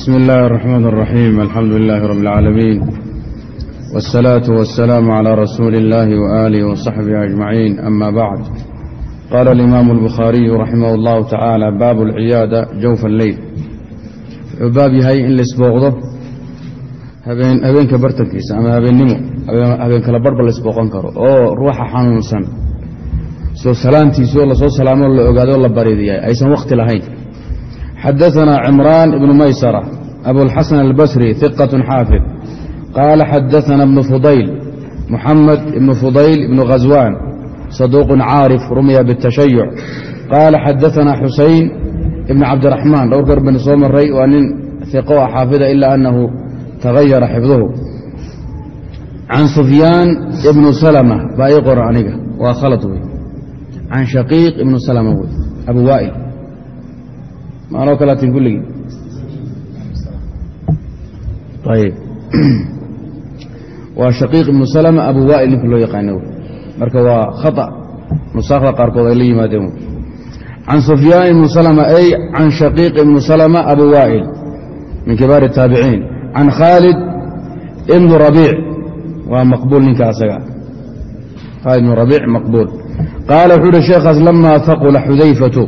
بسم الله الرحمن الرحيم الحمد لله رب العالمين والصلاة والسلام على رسول الله وآله وصحبه أجمعين أما بعد قال الإمام البخاري رحمه الله تعالى باب العيادة جوف الليل wuxuu baab yahay in laisbooqdo habeenka bartankiisa ama habeennimo habeen kala barhba laisbooqon karo oo ruuxa xanuunsan soo salaantiisoo lasoo salaamo la ogaado la baridiya aysan wakhti lahayn xadaثna cimraan ibnu maysara abulxasan albasri iqaة xaafid qaala xadaثna ibnu fudayl muxamed ibnu fudayl ibnu khaswaan saduuq caarif rumya bالtashayuc qaala xadaثna xusayn ibn cabdiraxmaan dhowr goor baynu soo maray waa nin iqo a xaafida ila anahu tagayara xifduhu can sufyaan ibnu salma baa ii qoran aniga waa khalad wey can shaqiiq ibnu salma wey abu waa'il maanoo kalatin kulligii ayb waa shaqiiq ibnu salma abu waa'il ninka loo yaqaano. Marka waa khaa nusaakda qaarkood ay la yimaadeen. Can sufyaan ibnu salma ay can shaqiiq ibnu salma abu waa'il min kibaar الtaabiciin can khaalid ibnu rabiic waa maqbuul ninka asaga. Khaalid ibnu rabiic maqbuul. Qaala wuxuu uhi sheekhaas lama haqula xudayfatu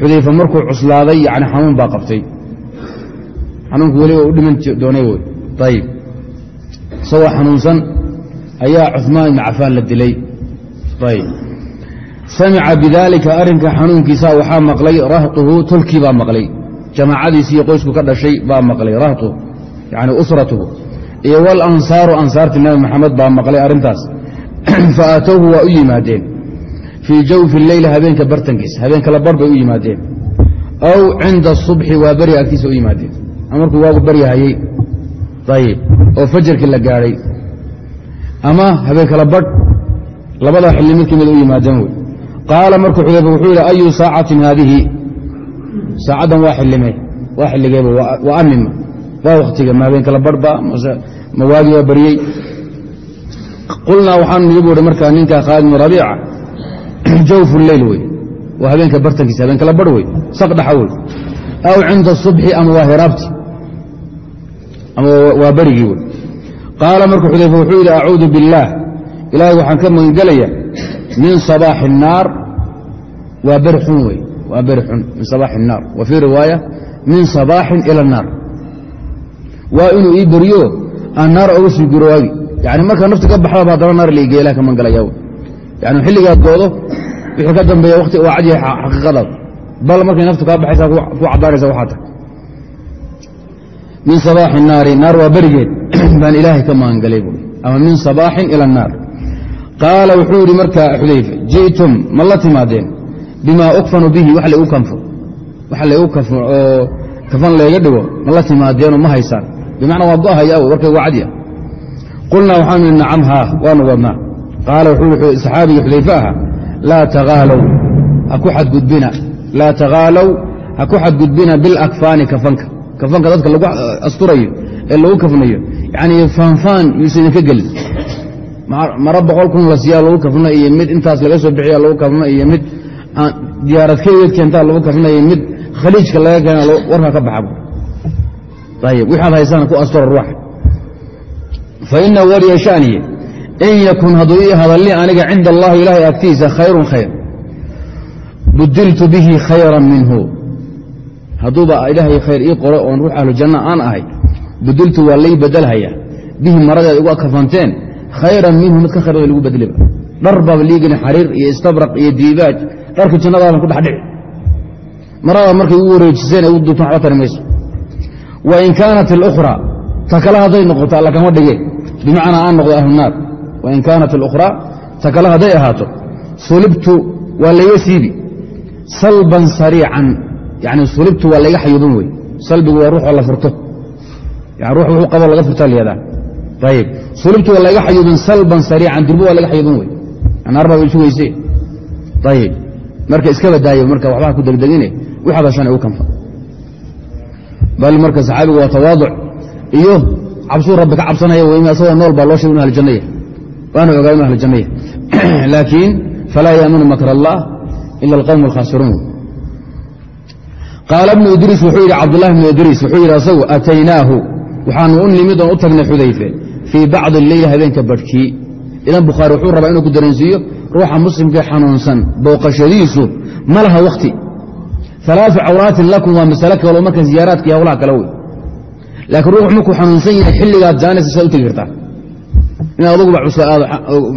xudayfa markuu cuslaaday yani xanuun baa qabtay. Xanuunku weli u dhiman doonay wey ayib isagoo xanuunsan ayaa cuثmaan ibnu cafaan la dilay. Ayb samica bidaalika arrinka xanuunkiisa waxaa maqlay rahtuhu tolkii baa maqlay. Jamaacadiisiiyo qoysku ka dhashay baa maqlay rahtuhu yani usratuhu. Iyo walansaaru ansaartii nabi maxamed baa maqlay arrintaas. Fa aatowhu waa u yimaadeen fii jawfi leyl habeenka bartankiisa. Habeenkala bar bay u yimaadeen. Aw cinda asubxi waa beri agtiisa u yimaadeen. Markuu waagu baryahayey ayib oo fajarkii la gaadhay ama habeenkala badh labada xilli mid ka mid u yimaadeen wey. Qaala markuu xudayfa wuxuu yidhi ayu saacatin haadihi? Saacaddan waa xilime waa xilligeeba waa amima waa wakhtiga ma habeenkala barhba ma waagi waa baryey qulnaa waxaanu nigu buuhi markaa ninka khaalid rabiica jawfu leyl wey waa habeenka bartankiisa habeenkala barh wey saqdhaxa wey aw cinda asubxi ama waa hiraabti ama waa berigii wey qaala markuu xudayfa wuxuu yidhi acuudu biاllaah ilaahay waxaan ka magangelaya min sabaaxi الnaar waa beri xun wey waa beri xun min sabaaxi الnaar wa fii riwaaya min sabaaxin ila الnaar waa inuu ii beryo aan naar oga sii guro waagi yani markaa nafti ka baxdaba haddana naar laigeya ilah ka magangalaya yani xilligaa goodo wixii ka dambeeya wati waa cad yahay xaqiiqadaad bal markay naftu kaa baxaysaa ku cadaanaysa waxaa tahay min sabaaxi naari naar waa berigeed. Baan ilaahay ka maangalay buui ama min sabaaxin ila annaar qaala wuxuu yidhi markaa xudayfa ji'tum ma la timaadeen? Bimaa ukfanu bihi wax laygu kafo oo kafan layga dhigo ma la timaadeenoo ma haysaan. Bimacnaa waa go'ahaya warkay waa cadya qulnaa waxaanu nacam haa waanu wadnaa qaala wuxuu saxaabigii xudayfe ahaa laa tagaalow ha ku xadgudbina laa tagaalow ha ku xadgudbina bilakfaani kafanka kafanka dadka lagu asturayo ee lagu kafnayo yacnii faanfaan yuusa idinka gelin maro boqol kun la siiyaa lagu kafna iyo mid intaas laga soo bixiya lagu kafna iyo mid diyaarad keligeed keentaa lagu kafna iyo mid khaliijka laga keena warkaa ka baxa ayib wixaad haysaan ku astura ruuxa fa ina waliya shaniye in yakun hadduu ii hadalli aniga cinda allahi ilaahay agtiisa khayrun khayr budiltu bihi khayran minhu hadduuba ilaahay khayr ii qoro oon ruux ahlu janna aan ahay budiltu waa lay bedelhaya bihi maradeed uga kafanteen khayran minhu mid ka khayr lagu bedliba dhar baaba liigani xariir iyo istabraq iyo diibaaj dharka jannadaadan ku dhexdhici marada markay u wareejiseen u duubtan waxba tari mayso kaanat اlukhraa ta kale hadday noqoto alla kama dhige bimacnaa aan noqdo ahlu naar wain kaanat اlukhraa ta kale hadday ahaato sulibtu waa layga siibi salban sariican yani sulibtu waa layga xayuubin wey salbigu waa ruuxoo la furto yani ruux wuxuu qabo laga furtaa layadaa ayib sulibtu waa laga xayuubin salban sariican dirbo waa laga xayuubin wey naar baa isu weyse ayib marka iska badaayo marka waxbaa ku degdegine wixaad hashan u kanfa bal marka saxaabigu waa tawaaduc iyo cabsuu rabbi ka cabsanaya w asagoo nool baa loo sheeg inu waana ogaa inu aljannaya laakiin falaa yaamunu makr allah ila alqawm alkhaasiruun qaala bnu idriis wuxuu yidhi cabdulahi bnu idriis wuxuu yidhi asagu ataynaahu. Waxaanu u nimid oon u tagnay xudayfe fii bacdi leyli habeenka badhkii. Idan bukhaari wuxuu rabaa inuu ku dareensiiyo ruuxa muslimkae xanuunsan booqashadiisu ma laha wakhti alaau cawraatin lakum waa masale kalo marka ziyaaraadka iyo kale wey. Laakiin ruux markuu xanuunsan yahay xilligaad jaanaysa saad u tegi kartaa in aduguba cusa aado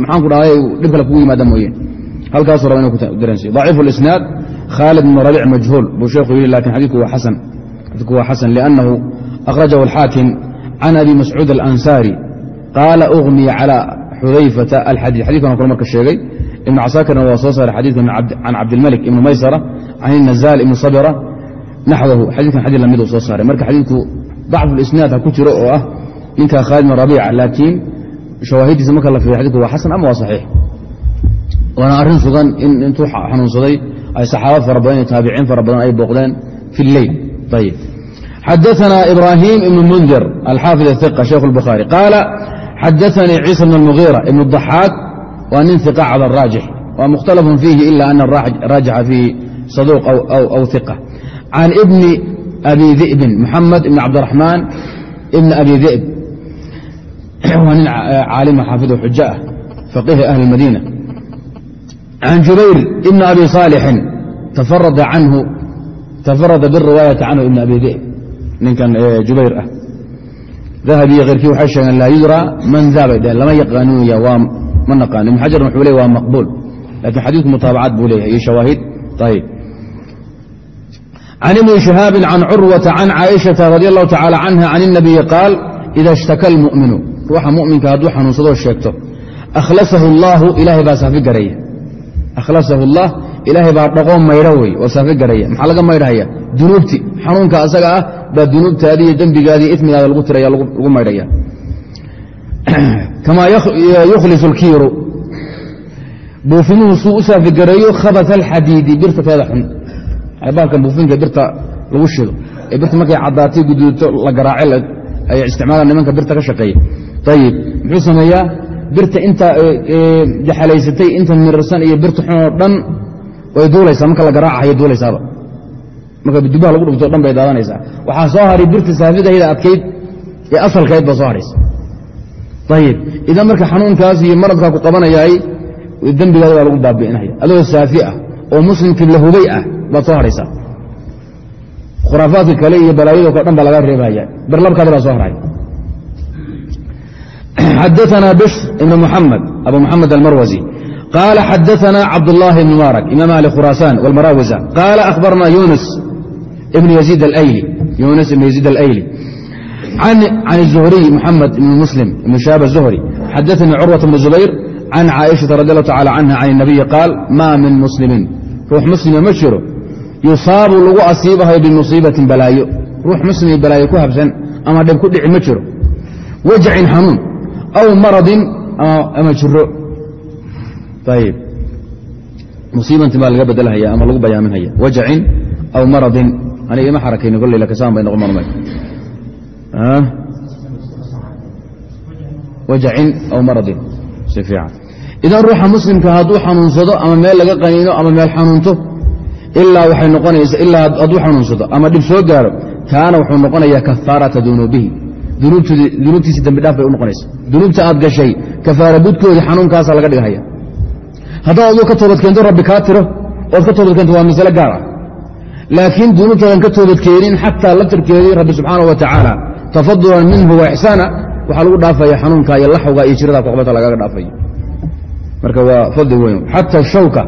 maxaan ku dhahday dhib kale kugu yimaada mooye. Halkaasuu raba inu ku dareensiyo. Daciifu lisnaad khaalid bnu rabic majhuul buu sheekhu yidhi laakiin xadiidku waa xasan. Xadiidku waa xasan liannahu akhrajahu alxaakim can abi mascuud alansaari qaala ugmiya calى xudayfata alxadiid xadidkan kale marka sheegay ibnu casaakirna waa soo saaray xadiidka can cabdilmalik ibni maysara can inazaal ibni sabira naxwahu. Xadiidkan xadii la mid soo saaray. Marka xadiidku dacfu lisnaad ha ku jiro oo ah ninka khaalid bn rabiica laakiin shawaahiddiisa marka la fiiriyo xadidku waa xasan ama waa saxiix waana arrin sugan in intuu xanuunsaday ay saxaabad fara badan iyo taabiciin fara badan ay booqdeen fi lleyl ayib xadaثna ibrahim ibn mundir alxaafid الثiqa sheikh الbukhaari qaala xadaثanii ciisa bn اlmugiira ibn الضaxaak waa nin iqa cala الraajix wa mukhtalafun fiihi ila ana raajixa fiihi saduuq aw iqa can ibni abi di'bin muxamed ibn cabdiraxmaan ibn abi di'b waa nin caalima xaafid xuja ah faqihi ahli اmadiina can jubayr ibn abi صaalixin tafarada canhu tafarada biriwaayati canhu ibn abi di'b ninkan jubayr ah dahabiyo keyrkii waxay sheegeen laa yudra man daabay dheheen lama yaqaanuya waa ma naqaan ibn xajar wuxuu ley waa maqbuul lakin xadiidku mutaabacaad buu leeyahay iyo shawaahid ayib can ibni shihaabin can curwata can caaishata radi allahu tacala canha can الnabiyi qaal ida ishtaka almu'minu ruuxa muminka hadduu xanuunsado sheegto akhlasahu llaahu ilaahay baa saafi garaya. Akhlasahu اllah ilaahay baa dhaqoo maydha wey oo saafi garaya. Maxaa laga maydhahaya dunuubti. Xanuunka asaga ah baa dunuubtaadi iyo dembigaadi iyo imigaada lagu tiraya lagu maydhaya kamaa yukhlisu lkiiru buufinuhu suu u saafi gareeyo khabat alxadiidi birtateeda xun. Baalkan buufinka birta lagu shido. Ee birta markay caddaatay guduuto la garaace ay isticmaalaan nimanka birta ka shaqeeya. Ayib muxuu sameeyaa? Birta inta jaxalaysatay inta mirarsan iyo birta xun oo dhan way duulaysaa. Marka la garaacahayo duulaysaaba. Marka dubaha lagu dhufto o dhan bay daadanaysaa waxaa soo haray birta saafidahayda adkayd ee asalkayd baa soo hadhaysa ayib idan marka xanuunkaas iyo maradkaa ku qabanayahay dembigaada baa lagu baabi'inaya. Adoo saafi ah oo muslimkii la hubay ah baad soo hadhaysaa khuraafaadka kale iyo balaayado ko dhan baa laga reebaya birlabkaada baa soo haray xadaثna bشr ibn mحamed abu mحamed almarwaزي qala xadaثna cabdالlahi bn mubarak imam ahli khuraasan wاlmaraawiza qala akhbarna yunis ibn yaزيid alayli yunis ibn yaزيid alayli can الzuhriy mxamed ibn muslim ibn shaab الzuhri xadaثanii curwaة bn zubayr can caaئiشhaةa radi allahu tacala canha can الnabiyi qaal ma min muslimiin ruux muslima ma jiro yusaabu lagu asiibahayo bimusiibatin balaayo. Ruux muslimi balaayo ku habsan ama dhib ku dhici ma jiro. Wajacin xanuun aw maradin ama jiro ayib musiibantin baa laga bedelhaya ama lagu bayaaminhaya wajacin aw maradin. Aniga ima xarakayni kolley lakasaan bay noqon marmay. Wajacin aw maradin. Si fiican. Idan ruuxa muslimka hadduu xanuunsado ama meel laga qaniino ama meel xanuunto ilaa waxay noqonaysa ilaa hadduu xanuunsado ama dhib soo gaaro kaana wuxuu noqonayaa kafaarata dunuubihi. Dunuubtiisi dambi dhaaf bay u noqonaysa. Dunuubta aad gashay kafaara budkoodii xanuunkaasa laga dhigahaya. Haddaad aduu ka toobadkeento rabbi kaa tiro. Ood ka toobadkeento waa masale gaar ah. Laakiin dunuubtaadan ka toobadkeenin xataa laftirkeedii rabbi subxaana wa tacaala tafadulan minhu wa ixsaana waxaa lagu dhaafaya xanuunka iyo laxwga iyo jirada kuqbata lagaga dhaafayo. Marka waa fadli weyn. Xata shawka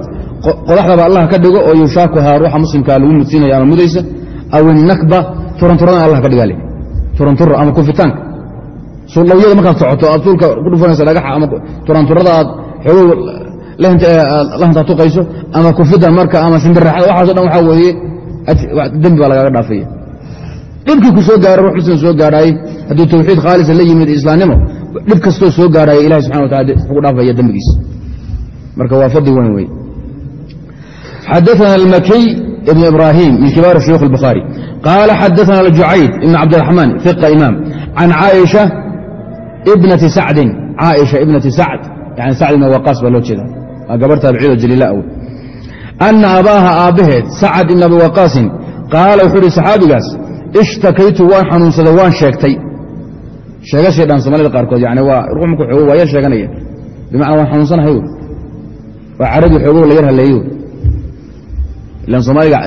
qodaxdaba allah ka dhigo oo yushaakuhaa ruuxa muslimkaa lagu mudsiinaya ama mudaysa aw inakba turanturana allah ka dhigaale turantura ama kufitaanka suullawyada markaad socoto aad suulka ku dhufanaysa dhagaxa ama turanturada aad xoogow lahantaa tuqayso ama kufidan marka ama simbiraxada waxaaso dhan waxaa weeye dembi baa lagaaga dhaafaya. Dhibkii ku soo ruux muslim soo gaadhaayey hadduu tawxiid khaalisa la yimid islaamnimo dhib kastoo soo gaadhaya ilahi subxana wa taala ku dhaafaya dembigiisa. Marka waa fadli weyn wey xadaثna اlmakiy ibn ibrahim min kibaar shuyuukh الbukhaarي qaala xadaثna اljucayd ibn cabdiraxmaan fiqa imaam can caaisha ibnati sacdin caaisha ibnati sacd yani sacd ibn waqaas baa loo jeeda waa gabar taabiciyado jaliila aw ana abaaha aabbaheed sacad ibn abi waqaasin qaala wuxuu ihi saxaabigaas ishtakaytu waan xanuunsaday waan sheegtay sheegashay dhaan somalida qaarkood yani waa ruux marku xoogo waa yar sheeganaya bimacnaa waan xanuunsanahay waa carabi xoogo la yar haleeyo ilan soomaaliga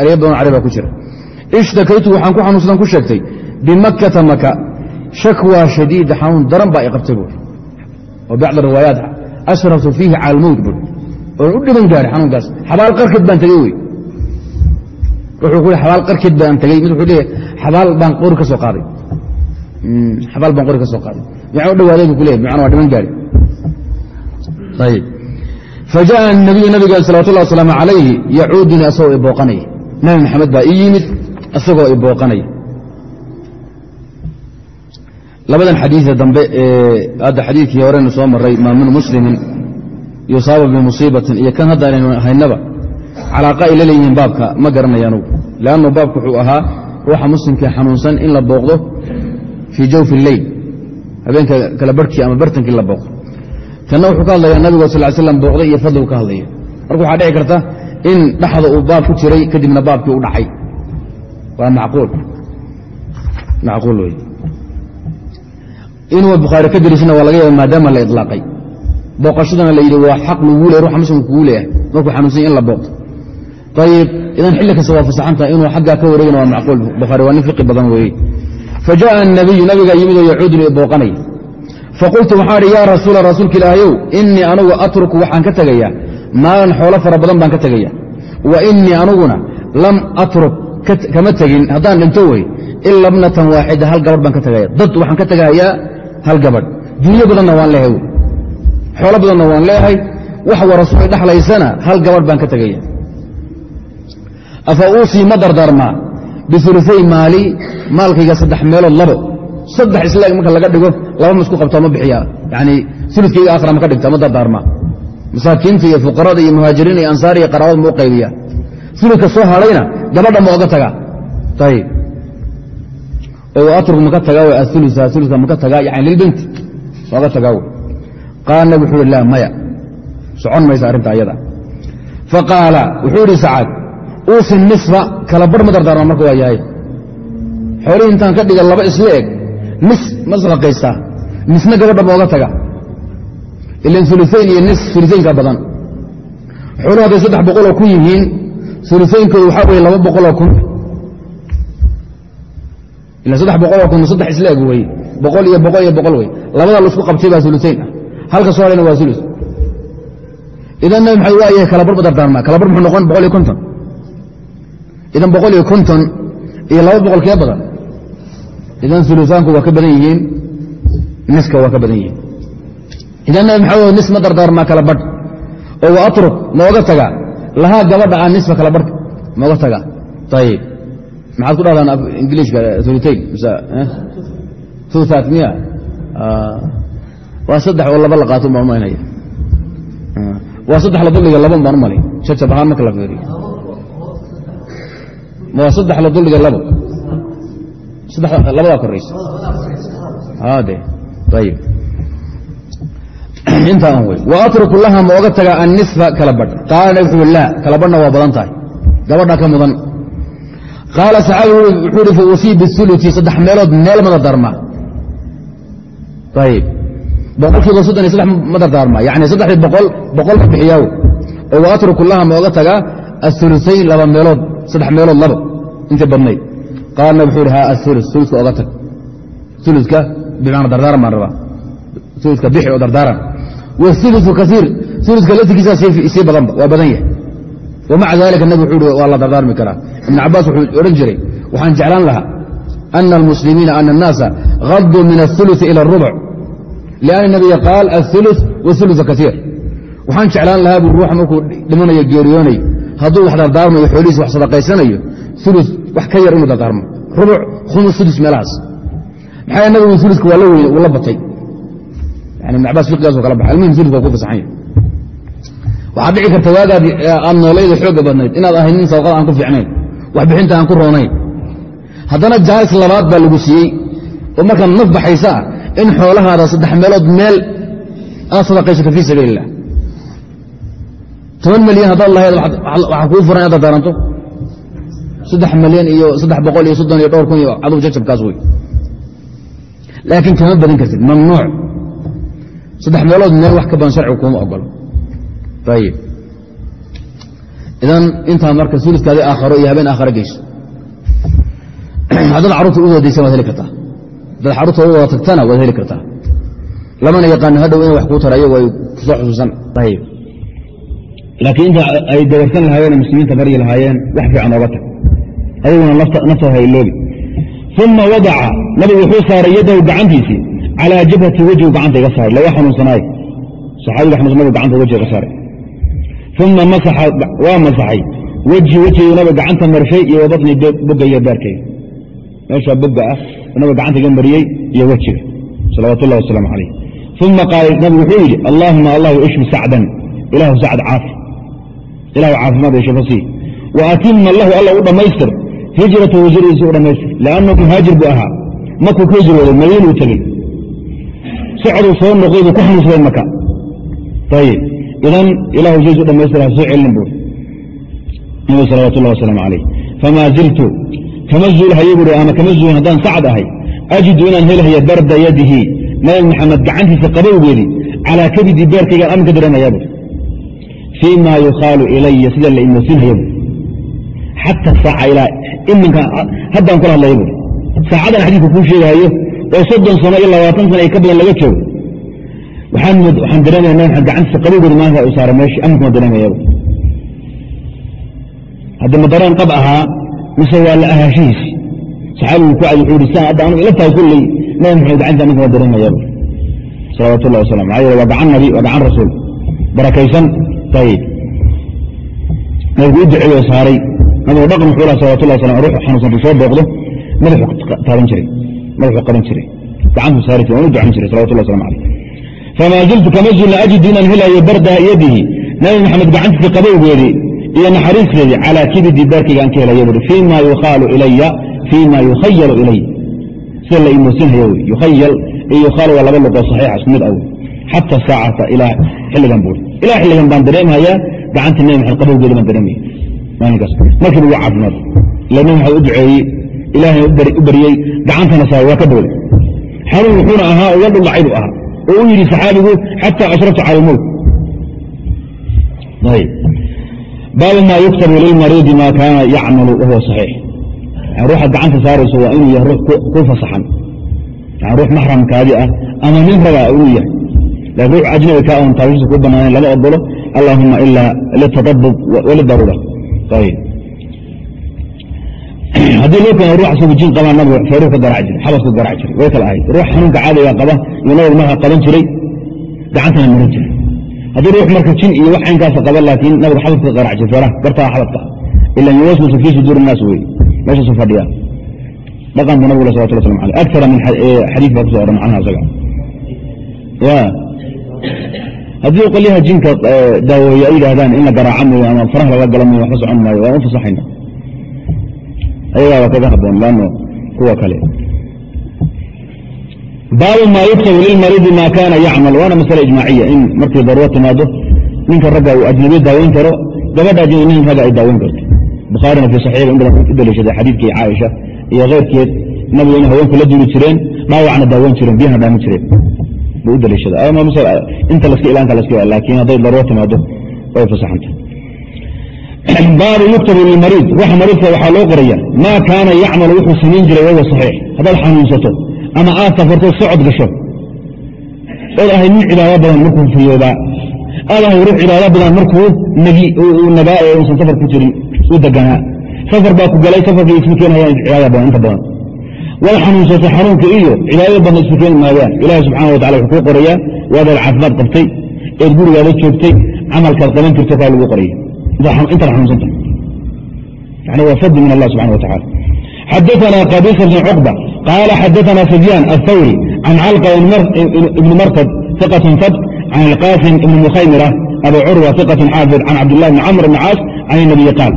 erya badan carabi ku jira ishtakaytu waxaan ku xanuunsadan ku sheegtay bimakkata maka shakwaa shadiida xanuun daran baa i qabtay buuri oo bacd riwaayaat ashraftu fiihi cala almowt buuri oon u dhiban gaadhay xanuunkaas xabaal qarkeed baan tegey wey wuxuu ku xabaal qarkeed baan tegey mid wuxuu leeyahay xabaal baan qori ka soo qaaday xabaal baan qori ka soo qaaday micna u ku leeyahy micna waa dhiban gaadhi ayib fajaءa الnabiyu nabiga salawat اllah wasalaamu calayhi yacuuduni asagoo i booqanaya nabi maxamed baa ii yimid isagoo i booqanaya labadan xadiida dambe ee hadda xadiidkii horeynu soo maray maa min muslimin yusaaba bimusiibatin iyo kan hadda aynu haynaba calaaqa ay la leeyihiin baabka ma garanaya anugu lannu baabku wuxuu ahaa ruuxa muslimkii xanuunsan in la booqdo fii jawfi اleyl habeenka kala barhkii ama bartankii la booqdo kanna wuxuu ka hadlaya nabigo sal l slam booqday iyo fadligu ka hadlaya marka waxaa dhici karta in dhaxda uu baab ku jiray kadibna baabkii u dhacay waa macquul macquul wey inuu bukhaari ka deliishana waa laga yaaba maadaama la ilaaqay booqashadana la yidhi waa xaq laguu ley ruxa muslimka kugu leeyahay markuu xanuunsanya in la booqto ayib idan xilli kasta waa fasaxantaha inuu xaggaa ka wareegana waa macquul bukhaari waa nin fiqi badan weeye fajaءa الnabiyu nabigaa yimid oo yacuuduni booqanaya faqultu waxaan idhi yaa rasuula rasuulka ilaahayow inii anugu atruku waxaan ka tegayaa maalan xoolo fara badan baan ka tegaya wa inii anuguna lam atruk kama tegin haddaan dhinto wey ila bnatan waaxida hal gabadh baan ka tegaya dad waxaan ka tegahayaa hal gabadh dunyo badanna waan leehay xoolo badanna waan leehay wax warasuul dhexlaysana hal gabadh baan ka tegaya afa uusii ma dardaarmaa biulusay maali maalkayga saddex meelood labo saddex isleeg marka laga dhigo laba ma isku qabtaa ma bixiya yani ulukayga akhra ma ka dhigta ma dardaarmaa masaakiinta iyo fuqarada iyo muhaajiriin iyo ansaar iyo qaraabada ma u qaybiya uludka soo hadhayna gabadha ma oga tagaa. Ayib oo atrug maka tagaa w aulua ulka maka tagaa yani lilbinti oga tagaa w qaala wuxuu ihi laa maya. Socon maysa arrinta ayada. Faqaala wuxuu idhi sacaad uusi nisfa kala bar ma dardaarma marka waa yahay. Xoolihii intaan ka dhiga laba isla eg nis ma sadaqaystaa nisna gabadha ma oga taga. Ilan uluayn iyo nis uluaynka badan. Xooluhu hadday saddex boqoloo kun yihiin uluaynkooda waxaa weye laba boqoloo kun. Ila saddex boqoloo kun saddex isla wey boqol iyo boqol iyo boqol wey labada la isku qabtay baa uluayn ah. Halka soo hadhayna waa ulu idan nabi maxamed waa yahay kalabar muxuu noqon boqol iyo konton. Idan boqol iyo konton iyo laba boqol kee badan idan ulusaanku waa ka badan yihiin niska waa ka badan yihiin. Idan nabi nis ma dardaarmaa kala badh oo wa atruk ma oga tagaa lahaa gabadha aan nisfa kala badh ma oga tagaa ayib maxaad ku dhahdaan ingiliishka ulutain uat miya waa saddex oo laba la qaato baan umaynaya waa saddex la duldhiga laban baan u jajab ahaan marka la fiiriyo. Waa saddex la duldhiga labo labadaa an wey wa atruku laha ma oga tagaa annisfa kala badh. Qaala nab wuxuu laa kala badhna waa badan tahay. Gabadha ka mudan. Qaala saxaabi wuxuu ihi fa u sii biuluti saddex meelood meel ma dardaarmaa ayib boqolkiiba soddon iyo saddex ma dardaarmaa yani saddexdii boqol boqol ma bixiyaawo oo wa atruku laha ma oga tagaa aulusayn laba meelood saddex meelood labo intii badnayd qaalna wuxuu hi ha aul ulka oga tag. Ulka bimana dardaaran baan rabaa. Ulka bixi oo dardaaran. Waulu kaiir ulka laftigiisa sii badanba waa badan yahay. Wamaca daalika nabig wuxuu hi waa la dardaarmi karaa. Ibn cabaas wuxuu odhan jiray waxaan jeclaan lahaa ana almuslimiina ana annaasa haduu min aului ila arubuc lianna nabiga qaal aulu waulua kaiir waxaan jeclaan lahaa buu ruuxa markuu dhimanayo geeriyoonayo. Hadduu wax dardaarmayo xoolihiisa wax sadaqaysanayo ulu wax ka yar inuu dardaarmo rubuc khumus sudus meelahaas. Maxaa nabigu uluka waa la weyne uu la batay. Yani ibn fiqigaaso kala baxa almuhim ulu waa ku fasaxan yahay waxaad dhici karta waagaad aad noolayda xooga badnayd inaad ahayd nin sadaqada aan ku fiicnayn waxbixinta aan ku roonayn. Haddana jaalis labaad baa lagu siiyey oo markaad naf baxaysa in xoolahaada saddex meelood meel aad sadaqaysato fii sabiil illah toban milyan haddaad lahayd waxaa kuu furan inaad dardaaranto saddex malyan iyo saddex boqol iyo soddon iyo dhowr kun iyo cadow jajabkaas wey laakiin kama badan kartid mamnuuc. Saddex meelood meel wax ka badan sharcigu kuma ogolo ayib idan intaa marka sulidkaadi aakharo iyo habeen aakharo geyso. Haddaad carruurta u wadaysan waad heli kartaa. Haddaad carruurta u wada tagtana waad heli kartaa. Lamana yaqaano hadhow ina wax kuu tara ayagu ay ku soo xusuusan. Ayib laakiin inta ay dawarsan lahaayeen muslimiinta baryi lahaayeen wax fiican ooga tag adiguna naftooda ha iloobi uma wadaca nabigu wuxuu saaray yadahu gacantiisii calaa jabhati wejhu gacanta iga saaray. Laga xanuunsanaay saxaabiga xanuunsan nabigu gacanta wejhi iga saaray. Uma masaxa waa masaxay. Wejhi wejigii nabiga gacanta marshay iyo wabatni bogga iyo beerkayga meeshaa bogga ah nabiga gacanta iga mariyey iyo wejiga salawaat wasalaamu calayh uma qaala nabigu wuxuu yidhi allaahuma allahu ishfi sacdan ilahu sacd caafi. Ilahu caafimaad iyo shafo sii. Wa atima lahu alla u dhammaystir hijratahu hijradiisa u dhammaystir liannahu muhaajir buu ahaa makuu ka hijrooday madiinuu tegey socduu soo noqday buu ku xanuunsaday maka ayib idan ilahu hijradiisa u dhamaystir ha soo celin buuri nabigu salawat ullahi wasalaamu calayh famaa ziltu kama zuulhayo buuri ama kama zuulin haddaan sacd ahay ajidu inaan helhayo barda yadihi nabi maxamed gacantiisa qabowgeedii calaa kabidi beerkaygaan aminka dareemaya fii ma yukhaalu ilaya sida la imoosinhaya buuri xata saaca ilaa iminka haddaan kula hadlaya buuri saacadan xadiidka kuu sheegahayo oo soddon sano iyo labaatan sano ay ka badan laga joogo waxaan dareemaya nabi maxamed gacantiisa qabowgeedi maanta u saara meesha aminka ma dareemaya buuri hadda ma dareen qab ahaa mise waa la ahaashihiisi saxaabigu ku cad wuxuu ihi saan hadda anugu ila tahay kulley nabi maxamed gacanta aminka ma dareemaya buuri salawaat ullahi wasalam maxaa yeele waa gacan nabi waa gacan rasuul barakaysan ayib nabigu u duceeyo saaray nabigu dhaqan wuxuu laha salawatullah waslam ruux xanuunsan buu soo booqdo madaxuu taaban jiray madaxuu qaban jiray gacantuu saari jiray waan u ducan jiray salawatullah waslamu calayh famaa ziltu kama zulna ajidu inaan helayo bardaha yadihi nabi maxamed gacantiisa qabowgeedii iyo naxariisteedii calaa kibidi beerkayga aan ka helayo buri fii ma yukhaalu ilaya fii ma yukhayalu ilay sida la imoosinhayo wey yukhayal iyo yukhaal waa laba luqoo saxiixa isku mid aw xata saacata ilaa xilligan buuri. Ilaa xilligan baan dareemhayaa gacanta nabi maxamed qabowgeedi baan dareemaya maalinkaas markiiba waa caafimaad ila nabi maxamed u duceeyey ilaahayna u baryey gacantana saay waa ka booday xanuun wuxuuna ahaa uga dhuldhacay buu ahaa. Oo u yidhi saxaabigu xataa ashraftu cala almowt baabu ma yuktabu lilmariidi ma kaana yacmalu wahuwa saxiix. Ruuxa gacanta saarayso waa inuu yahay ruux ku fasaxan. Ruux maxramkaadi ah ama nin raga inuu yahay. Lakin ruux ajnabi ka on taabishiisa ku banaanayn lama ogolo allahuma ilaa litadabub walidaruura haddii lookaa ru asagu jin abaa nabigu faruuq ka garac jiray xabasku garac jiray way kala ahayd ruux xanuunka caadiga qaba iyo nabiga markaa qaban jiray gacantana marin jiray haddii ruux marka jin iyo wax caynkaasa qaba laakiin nabiga xabaska garac jiray feeraha bartaha xabadka ah ilan fii suduuri naas wey meeshaasu fadhiya dhaqanku nabigule salwatullah slam aleh agara min xadiis baa kuso odhan macnaha asaga haddii qolyaha jinka daaweeye ay yidhaahdaan in la garaaca mooye ama faraha laga gala mooye waxba socon maayo waan u fasaxayna. Ayagaaba kaga haboon laanno kuwa kale. Baabu ma yuktabu lilmariidi ma kaana yacmal waana masale ijmaaciya in markii daruuro timaado ninka ragga uu ajnabiye daaweyn karo gabadha nin ragga ay daaweyn karto. Bukhaarina fii saxiixa in badan u daliishaday xadiidkii caaisha iyo keyrkeed nabigu inay haweenku la duuli jireen dhaawacna daaweyn jireen biyahana dhaamin jireen buu u daliishaday inta laska ilaanka laska laakiin hadday daruuro timaado way fasaxanta baabu yuktabu lilmariid ruuxa mariidka waxaa loo qoraya maa kaana yacmalu wuxuu samayn jiray wahuwa saxiix. Haddaad xanuunsato ama aad safarto socod gasho ood ahay nin cibaado badan markuu fiyoobaa aad ahay ruux cibaado badan markuu nagaa ee uusan safar ku jirin u deganaa. Safar baa ku galay safarka isma keenhayaan cibaada badan inta badan way xanuunsatay xanuunka iyo cibaadada badna isu keeni maayaan ilahi subxaana watacala wuxuu kuu qorayaa waad eed caafimaad qabtay eed gurigaada joogtay camalkaad qaban jirto kaa lagu qoraya intaan xanuunsantah yani waa fadli min allah subxana watacala xadaana qabisa bn cuqba qaala xadaana sufyaan athawri can calqa ibni martad iqatn fad can ilqaasim ibni mukhaymira abi curwa iqatn xaafid can cabdilah bni camr bni caas can inabiyi qaal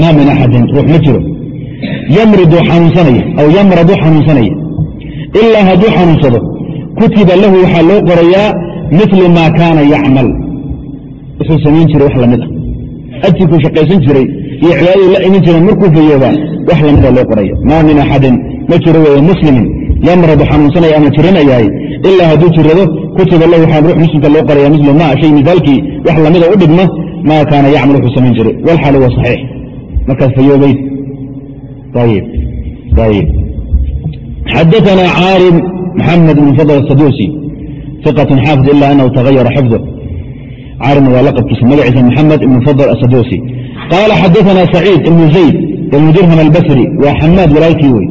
ma min axadin ruux ma jiro yamridu xanuunsanaya aw yamradu xanuunsanaya. Ilaa hadduu xanuunsado kutiba lahu waxaa loo qorayaa milu maa kaana yacmal. Wuxuu samayn jiray wax la mid ah. Ajirkuu shaqaysan jiray iyo cibaadadii la iman jireen markuu fayooba wax lamida loo qoraya maa min axadin ma jiro weeye muslimin. Yamradu xanuunsanaya ama jiranayahay ilaa hadduu jirado kutiba lahu waxaa ruux muslimka loo qoraya mislu ma shay misaalkii wax lamida u dhigma maa kaana yacmal wuxuu samayn jiray. Walxaal huwa saxiix. Markaas fayoobayd xadana caarim maxamed bn fadl sadusi iqat xaafid ila anahu taayara xifdu caarim waa laqabkiisa magaciisa maxamed ibn fadl asadusi qaala xadana saciid ibn zayd ibn dirham albasri waa xamaad walaalkii wey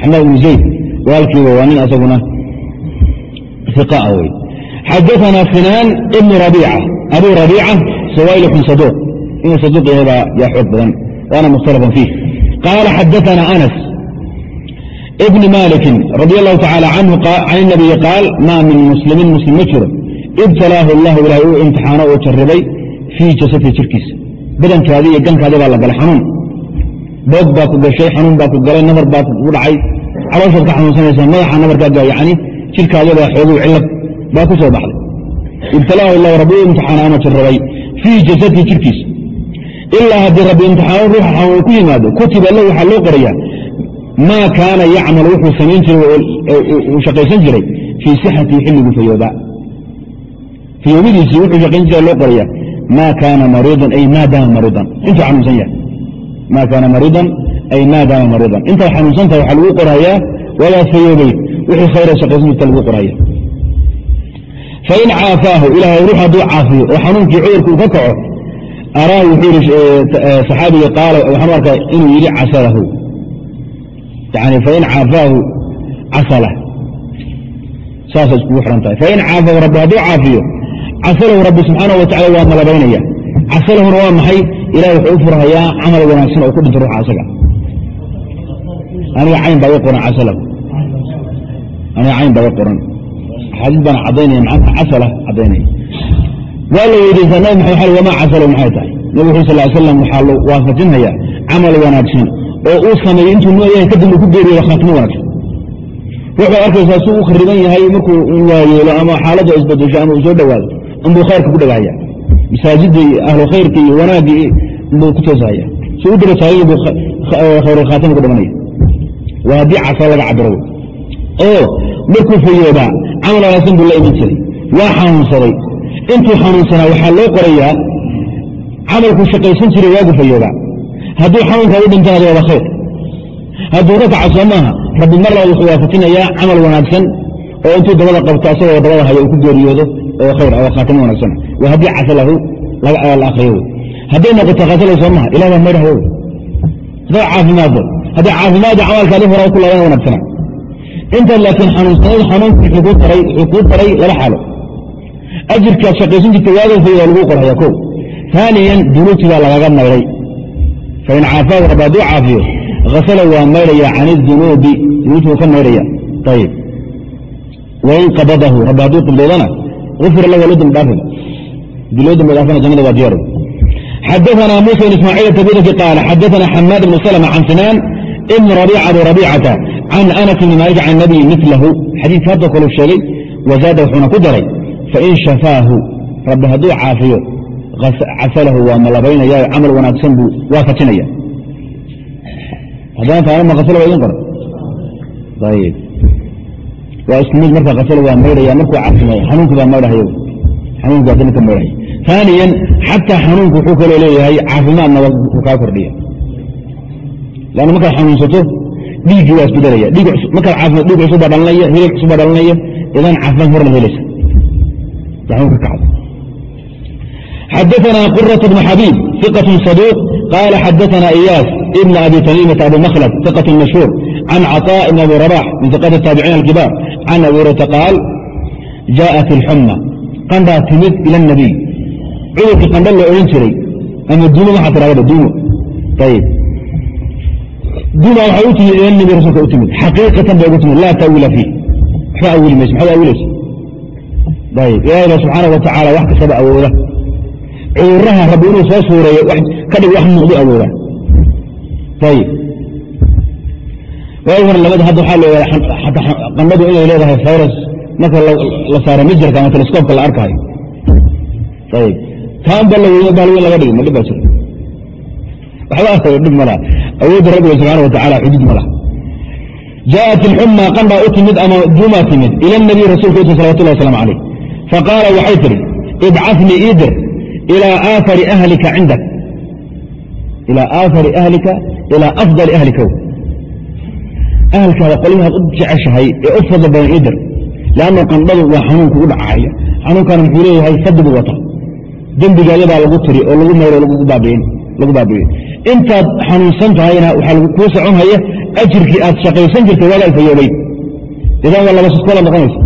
xamaad ibn zayd walaalkii wey waa nin asaguna iqah wey xadana sinaan ibn rabiica abu rabiica sawayl xun saduuq inuu saduuq yahay baa yaa xoog badan waana mukhtalafan fiih qaala xadaثna anas ibn maliki radi allahu tacala canhu can nabiyi qaal maa min muslimin muslim ma jiro ibtalaahu allahu ilahay uu imtixaano uu jarribay fii jasadi jirkiisa badankaadii iyo gankaadii baa la galay xanuun boog baa ku gashay xanuun baa ku galay nabar baa kugu dhacay calooshaad ka xanuunsanaysaa madaxa nabarkaaga yani jirkaadibaa xoogow cilab baa ku soo baxday ibtalaahu allahu rabbi uu imtixaano ama jarribay fii jasadihi jirkiisa ilaa haddii rabbi imtixaano ruuxa xanuun ku yimaado kutiba lahu waxaa loo qorayaa maa kaana yacmal wuxuu samayn jiray uu shaqaysan jiray fii sixatihi xilliguu fayoobaa fayoobidiisii wuxuu shaqayn jira loo qoraya maa kaana mariidan ay maa daama mariidan intuu xanuunsan yahay maa kaana mariidan ay maa daama mariidan intaad xanuunsantaha waxaa lagu qorayaa waadaad fayoobayd wixii khayra shaqaysan jirta lagu qoraya fain caafaahu ilaahay ruux hadduu caafiyo oo xanuunkii cudurka uu ka kaco araahu wuxuu yihi saxaabiga qaala waxaan arkaa inuu yidhi casalahu yani fain caafaahu casala saasay iskugu xihan tahay fain caafahu rabbi hadduu caafiyo casalahu rabbi subxaana wa tacala waa malabaynaya casalahuna waa maxay ilahi wuxuu u furhayaa camal wanaagsan oo ku dhinta ruuxa asaga aniga cayn baa i qoran casalahu aniga cayn baa i qoran axaadiis baana caddaynaya macnaha casala caddaynaya waa la weydiisaa nabi maxamed wamaa casalahu maxay tahay? Nabi wuxu sal slam waxaa la waafajinhayaa camal wanaagsan oo uu sameeyey intuu nooyahay kadib uu ku geeriyooda khaatimo wanaagsan. Wuxuu arkaysaa si u khariban yahay markuu waayeelo ama xaaladda isbadasho ama uu soo dhowaado inbuu khayrka ku dhagahaya masaajidda iyo ahlu khayrka iyo wanaaggii inbuu ku toosahaya. Si u daba taagay buu khayrulkhaatima ku dhimanaya waa haddii casa laga cabiro oo markuu fayoobaa camal wanaagsan buu la iman jiray. Waa xanuunsaday intuu xanuunsanaa waxaa loo qorayaa camalkuu shaqaysan jiray waagu fayoobaa hadduu xanuunkaa u dhintana waaba khayr. Hadduu ka kaco maaha rabbi mar labaad wuxuu waafajinayaa camal wanaagsan oo intuu dabada qabto asagoo dabada hayo uu ku geeriyoodo oo khayr oo khaatimo wanaagsan. Waa haddii casalahu la akriyo wey hadday noqoto khasalo soo maha ilah baa maydhahayo wey hadday caafimaaddo hadday caafimaadda camalkaadi hora ku laabana wanaagsana intaad laakiin kuu taray wuxuu kuu taray laba xaalo ajirkaad shaqaysan jirtay waadoofayda lagu qorhaya o aaniyan dunuubti baa lagaga mayray fain caafahu rabbi hadduu caafiyo hasala waa maydhaya can idunuubi dunuubtu ka maydhaya ayb wain qabadahu rabbi hadduu qabdoodana ufir lahu lodambdhaafida dii loo dambi dhaafana jannada waa diyaar. Xadaana muusa bn ismaaciil tabidaki qaal xadaana xamaad bn salma can sinaan ibn rabiica bn rabiicata can anas bni maalik can nabiy milahu xadiidka hadda koluu sheegay wazaada wuxuuna ku daray fain shafaahu rabbi hadduu caafiyo casalahu waa malabaynaya camal wanaagsan buu waafajinaya haddana taanama asl waa idin qoran ayb waa isku mid marka asl waa maydhaya markuu caafimayo xanuunku baa maydhahay xanuunku baa ka maydhaya xataa xanuunku wuxuu kaloo leeyahay caafimaadna kaa kordhiya lanna markaad xanuunsato dhiiggii waa isbedelaya markaad caafimaad dhiig cusub baa dhalanaya hilib cusub baa caafimaad horna helaysa xadaثna quraة بن xabيib ثiqة صaduuq qala xadaثna إyaas ibn abi tamiimةa abu mkhlد ثiqة mashhuur can caطاء bn abi رabax min ثiqaة الtaabiciin الkibaar can abi hurata qaal jaءat اlxuma qandhaa timid ilى الnabiy cudurkii qandho loo odhan jiray ama duumo waxaa tiraahda duumo ayib duuma waxay u timid ila nabi rasulka u timid xaqiiqatan bay ugu timid laa taawila fiih waxba awili mayso maxaad awilaysa ayib ilaahay baa subxaanaه wa tacaala wax kastaba awooda. Cuduraha rabbi inuu soo suureeyo ka dhig wax muuqdo awooda. Ayib waagana labada hadda waxaa xataa qandhadu inay leedahay virus marka la saaro mijarka ama telescoobka la arkaayo ayib taan ba la weyne bahal weyn laga dhigi ma dhib baa jira. Waxba dhib ma awoodda rabbiga subxana wa tacala xuduud ma laha. Jaaءat ilxuma qandhaa u timid ama duumaa timid ila nabiy rasulka uti salawatullah waslamu calayh faqaala waxay tidhi ibcanii ii dir ilaa aafari ahlika cindak ilaa aafari ahlika ilaa afdali ahlika ahalkaada qolyahaad u jeceshahay ee u fadli badan ii dir lanno qandhadu waa xanuun kugu dhacaya xanuunkana muxuu leeyahay fadli wata dembigaadadaa lagu tiri oo lagu mayro lagu baabi'ey intaad xanuunsan tahayna waxaa kuu soconhaya ajirkii aad shaqaysan jirtay waaga alfayoobay idan waa laba sudkoola noqonaysa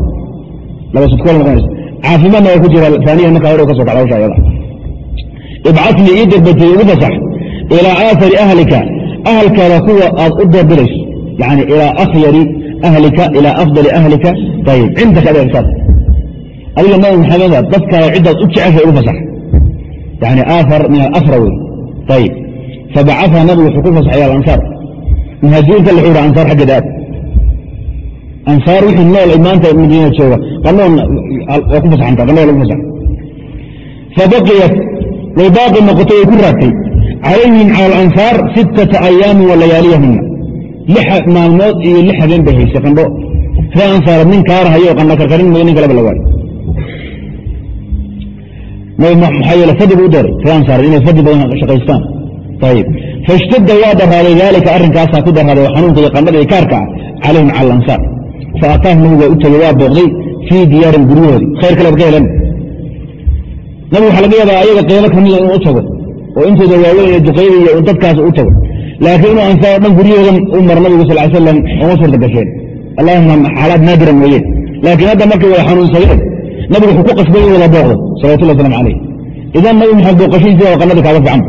caafimaadna waa ku jira aaniya markaa hore ka so kacda hawsha ayada. Ii ugu fasax ilaa aafari ahlika ahalkaada kuwa aad u doorbidayso yani ilaa akhyari ahlika ilaa afdali ahlika ayib cindaka adeegsaad adiga nabi maxameda dadkaada ciddaad u jeceshay ugu fasax. Yani aafar min alafra ayib fabacaa nabigu wuxuu ku fasaxay alansaar muhaajiriinta la xuura ansaar xaggeed aad ansaar wixii nool maanta madiina jooga fabaqiyat way baaqi noqotay way ku raagtay calayhim cala alansaar sittata ayaamin wa layaaliyahuna lix maalmood iyo lix habeen bay haysay qandho. Ree ansaareed nin kaarahayo qandho karkarin mooye nin kaleba la waayo maxaa yeele fadli buu dooray. Ree ansaareed inay fadli badan shaqaystaan. Ayib faishtada waa daraaday daalika arrinkaasaa ku daraaday oo xanuunka iyo qandhada iyo kaarka ah. Calayhim cala alansaar. Fa ataahum nabigu waa u tegey waa booqday fii diyaarin guryahoodii khayr kalead ka helan nabigu waxaa laga yaabaa ayaga qiimo kamida inuu u tago oo intooda waaweyn ee duqayda iyo dadkaas u tago laakiin inuu ansaar o dhan guryahoodan u maro nabigu sal slam uma suurta allahuma xaalaad naadira mooye laakiin hadda markay wada xanuunsadeen nabigu wuxuu ku qasbay in wada booqdo salawatullah waslamu calayh idan nabi maxamed booqashihiisi waa qannadii kaaga fiican